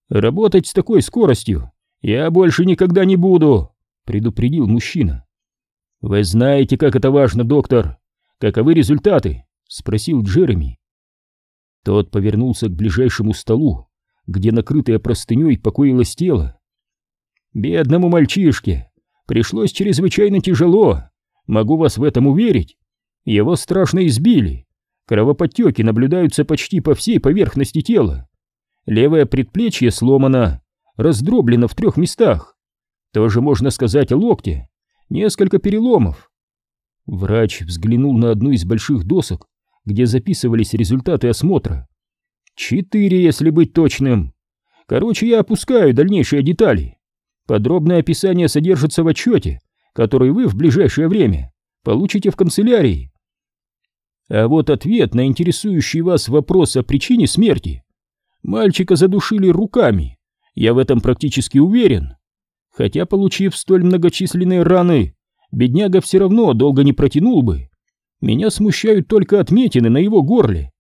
«Работать с такой скоростью я больше никогда не буду», — предупредил мужчина. «Вы знаете, как это важно, доктор. Каковы результаты?» — спросил Джереми. Тот повернулся к ближайшему столу, где накрытое простыней покоилось тело. «Бедному мальчишке пришлось чрезвычайно тяжело, могу вас в этом уверить. Его страшно избили, кровоподтеки наблюдаются почти по всей поверхности тела. Левое предплечье сломано, раздроблено в трех местах. Тоже можно сказать о локте, несколько переломов». Врач взглянул на одну из больших досок, где записывались результаты осмотра. Четыре, если быть точным. Короче, я опускаю дальнейшие детали. Подробное описание содержится в отчете, который вы в ближайшее время получите в канцелярии. А вот ответ на интересующий вас вопрос о причине смерти. Мальчика задушили руками, я в этом практически уверен. Хотя, получив столь многочисленные раны, бедняга все равно долго не протянул бы. Меня смущают только отметины на его горле.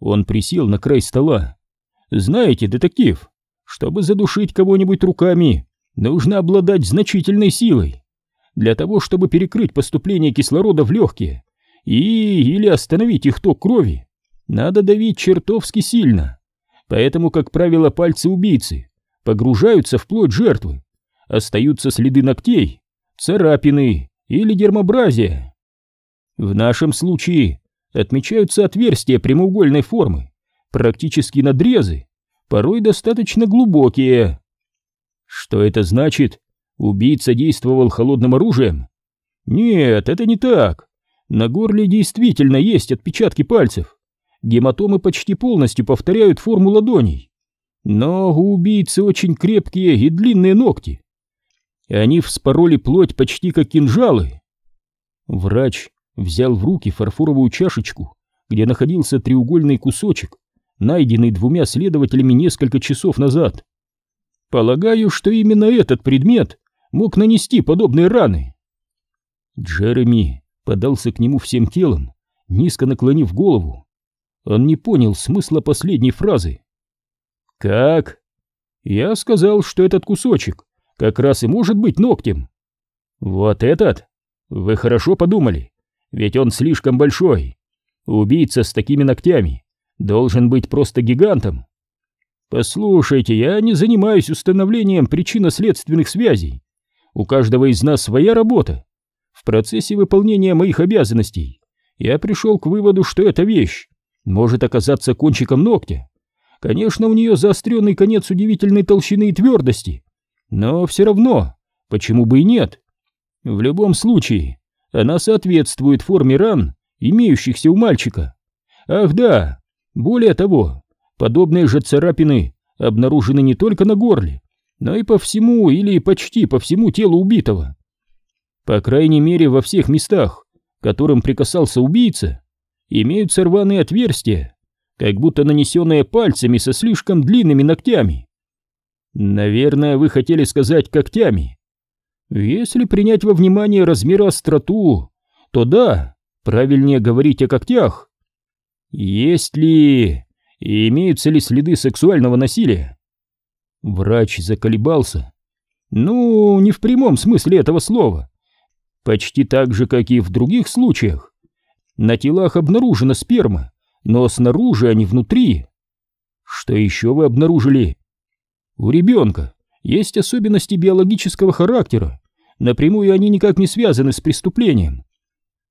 Он присел на край стола. Знаете, детектив, чтобы задушить кого-нибудь руками, нужно обладать значительной силой. Для того, чтобы перекрыть поступление кислорода в легкие, и или остановить их ток крови, надо давить чертовски сильно. Поэтому, как правило, пальцы убийцы погружаются в плоть жертвы, остаются следы ногтей, царапины или дермобразия. В нашем случае отмечаются отверстия прямоугольной формы, практически надрезы, порой достаточно глубокие. Что это значит? Убийца действовал холодным оружием? Нет, это не так. На горле действительно есть отпечатки пальцев. Гематомы почти полностью повторяют форму ладоней. Но у убийцы очень крепкие и длинные ногти. Они вспороли плоть почти как кинжалы. Врач взял в руки фарфоровую чашечку, где находился треугольный кусочек, найденный двумя следователями несколько часов назад. Полагаю, что именно этот предмет мог нанести подобные раны. Джереми подался к нему всем телом, низко наклонив голову. Он не понял смысла последней фразы. «Как?» «Я сказал, что этот кусочек как раз и может быть ногтем». «Вот этот? Вы хорошо подумали, ведь он слишком большой. Убийца с такими ногтями должен быть просто гигантом. Послушайте, я не занимаюсь установлением причинно-следственных связей. У каждого из нас своя работа. В процессе выполнения моих обязанностей я пришел к выводу, что эта вещь может оказаться кончиком ногтя. Конечно, у нее заостренный конец удивительной толщины и твердости, но все равно, почему бы и нет? В любом случае, она соответствует форме ран, имеющихся у мальчика. Ах да, более того, подобные же царапины обнаружены не только на горле, но и по всему или почти по всему телу убитого. По крайней мере, во всех местах, к которым прикасался убийца, имеются рваные отверстия, как будто нанесенные пальцами со слишком длинными ногтями. Наверное, вы хотели сказать когтями. Если принять во внимание размер остроту, то да, правильнее говорить о когтях. Есть ли и имеются ли следы сексуального насилия? Врач заколебался. Ну, не в прямом смысле этого слова. Почти так же, как и в других случаях. На телах обнаружена сперма, но снаружи, а не внутри. Что еще вы обнаружили? У ребенка есть особенности биологического характера, напрямую они никак не связаны с преступлением.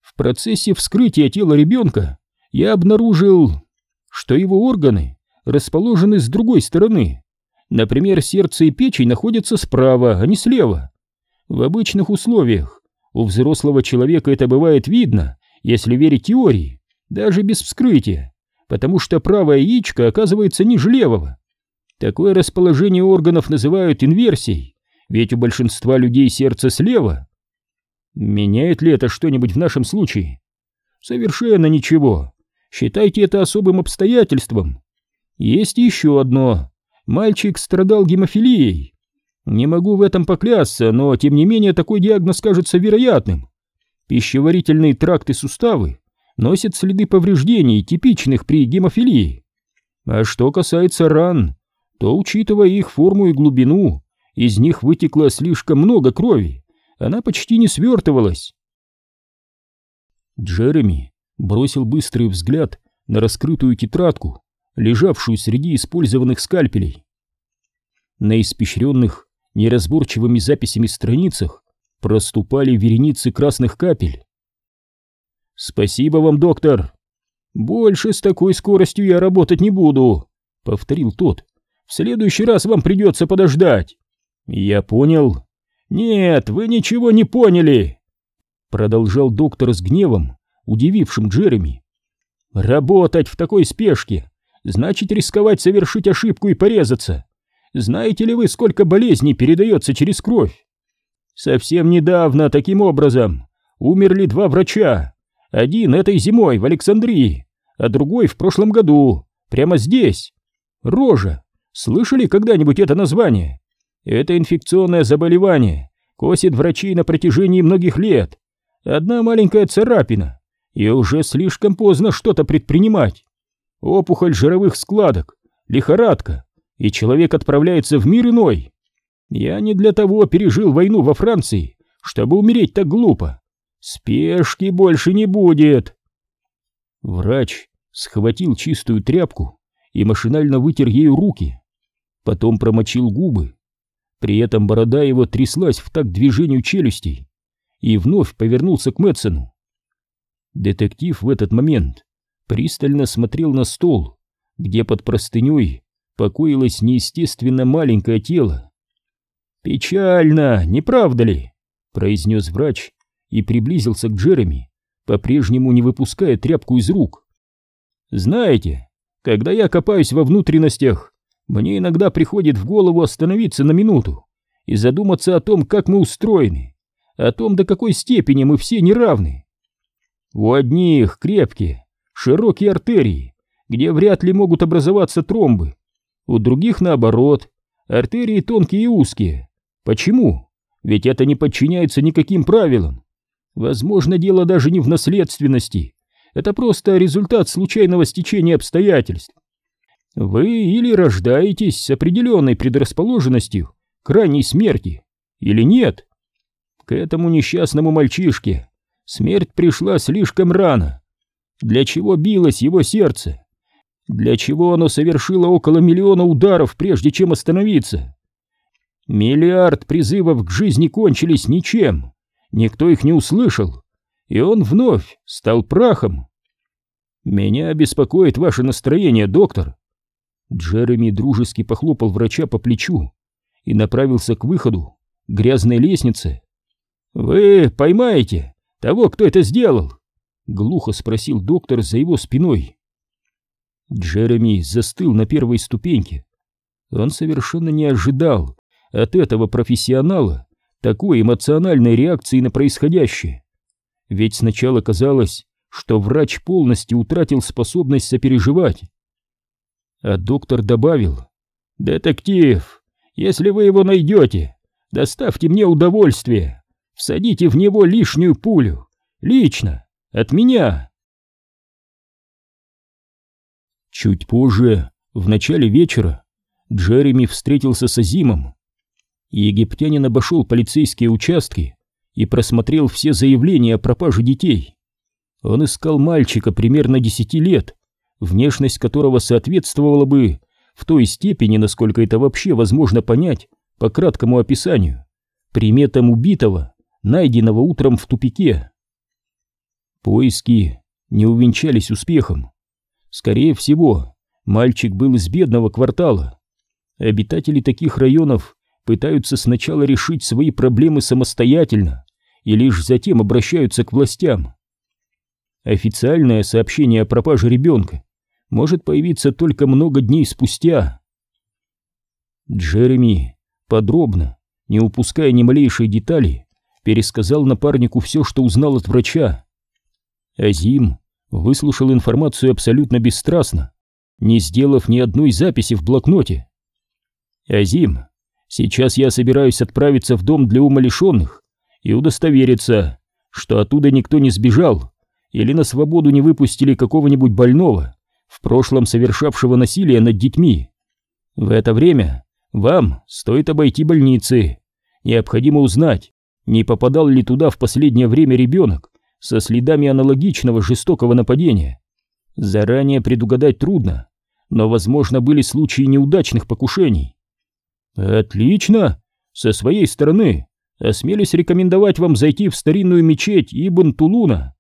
В процессе вскрытия тела ребенка я обнаружил, что его органы расположены с другой стороны. Например, сердце и печень находятся справа, а не слева. В обычных условиях у взрослого человека это бывает видно, если верить теории, даже без вскрытия, потому что правое яичко оказывается ниже левого. Такое расположение органов называют инверсией, ведь у большинства людей сердце слева. Меняет ли это что-нибудь в нашем случае? Совершенно ничего. Считайте это особым обстоятельством. Есть еще одно. Мальчик страдал гемофилией. Не могу в этом поклясться, но тем не менее такой диагноз кажется вероятным. Пищеварительные тракты суставы носят следы повреждений, типичных при гемофилии. А что касается ран, то, учитывая их форму и глубину, из них вытекло слишком много крови, она почти не свертывалась. Джереми бросил быстрый взгляд на раскрытую тетрадку, лежавшую среди использованных скальпелей. На испещренных неразборчивыми записями страницах проступали вереницы красных капель. «Спасибо вам, доктор!» «Больше с такой скоростью я работать не буду», — повторил тот, в следующий раз вам придется подождать. Я понял. Нет, вы ничего не поняли. Продолжал доктор с гневом, удивившим Джереми. Работать в такой спешке значит рисковать совершить ошибку и порезаться. Знаете ли вы, сколько болезней передается через кровь? Совсем недавно таким образом умерли два врача. Один этой зимой в Александрии, а другой в прошлом году, прямо здесь. Рожа Слышали когда-нибудь это название? Это инфекционное заболевание, косит врачей на протяжении многих лет. Одна маленькая царапина, и уже слишком поздно что-то предпринимать. Опухоль жировых складок, лихорадка, и человек отправляется в мир иной. Я не для того пережил войну во Франции, чтобы умереть так глупо. Спешки больше не будет. Врач схватил чистую тряпку и машинально вытер ею руки, потом промочил губы. При этом борода его тряслась в такт движению челюстей и вновь повернулся к Мэтсону. Детектив в этот момент пристально смотрел на стол, где под простыней покоилось неестественно маленькое тело. «Печально, не правда ли?» — произнес врач и приблизился к Джереми, по-прежнему не выпуская тряпку из рук. «Знаете, когда я копаюсь во внутренностях, мне иногда приходит в голову остановиться на минуту и задуматься о том, как мы устроены, о том, до какой степени мы все неравны. У одних крепкие, широкие артерии, где вряд ли могут образоваться тромбы, у других наоборот, артерии тонкие и узкие. Почему? Ведь это не подчиняется никаким правилам. Возможно, дело даже не в наследственности. Это просто результат случайного стечения обстоятельств. Вы или рождаетесь с определенной предрасположенностью к ранней смерти, или нет. К этому несчастному мальчишке смерть пришла слишком рано. Для чего билось его сердце? Для чего оно совершило около миллиона ударов, прежде чем остановиться? Миллиард призывов к жизни кончились ничем, никто их не услышал, и он вновь стал прахом. Меня беспокоит ваше настроение, доктор. Джереми дружески похлопал врача по плечу и направился к выходу, грязной лестнице. «Вы поймаете того, кто это сделал?» — глухо спросил доктор за его спиной. Джереми застыл на первой ступеньке. Он совершенно не ожидал от этого профессионала такой эмоциональной реакции на происходящее. Ведь сначала казалось, что врач полностью утратил способность сопереживать. А доктор добавил, «Детектив, если вы его найдете, доставьте мне удовольствие, всадите в него лишнюю пулю, лично, от меня». Чуть позже, в начале вечера, Джереми встретился с Азимом. Египтянин обошел полицейские участки и просмотрел все заявления о пропаже детей. Он искал мальчика примерно десяти лет, внешность которого соответствовала бы в той степени, насколько это вообще возможно понять по краткому описанию, приметам убитого, найденного утром в тупике. Поиски не увенчались успехом. Скорее всего, мальчик был из бедного квартала. Обитатели таких районов пытаются сначала решить свои проблемы самостоятельно и лишь затем обращаются к властям. Официальное сообщение о пропаже ребенка может появиться только много дней спустя. Джереми подробно, не упуская ни малейшей детали, пересказал напарнику все, что узнал от врача. Азим выслушал информацию абсолютно бесстрастно, не сделав ни одной записи в блокноте. «Азим, сейчас я собираюсь отправиться в дом для умалишенных и удостовериться, что оттуда никто не сбежал или на свободу не выпустили какого-нибудь больного, в прошлом совершавшего насилие над детьми. В это время вам стоит обойти больницы. Необходимо узнать, не попадал ли туда в последнее время ребенок, со следами аналогичного жестокого нападения. Заранее предугадать трудно, но, возможно, были случаи неудачных покушений. Отлично! Со своей стороны осмелюсь рекомендовать вам зайти в старинную мечеть Ибн Тулуна.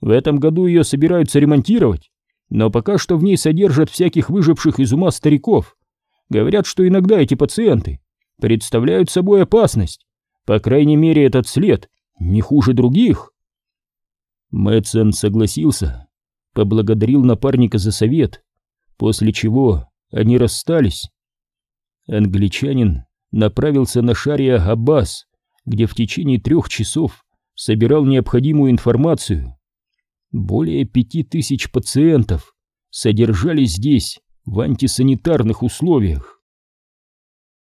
В этом году ее собираются ремонтировать, но пока что в ней содержат всяких выживших из ума стариков. Говорят, что иногда эти пациенты представляют собой опасность. По крайней мере, этот след не хуже других. Мэтсон согласился, поблагодарил напарника за совет, после чего они расстались. Англичанин направился на Шария Аббас, где в течение трех часов собирал необходимую информацию. Более пяти тысяч пациентов содержались здесь в антисанитарных условиях.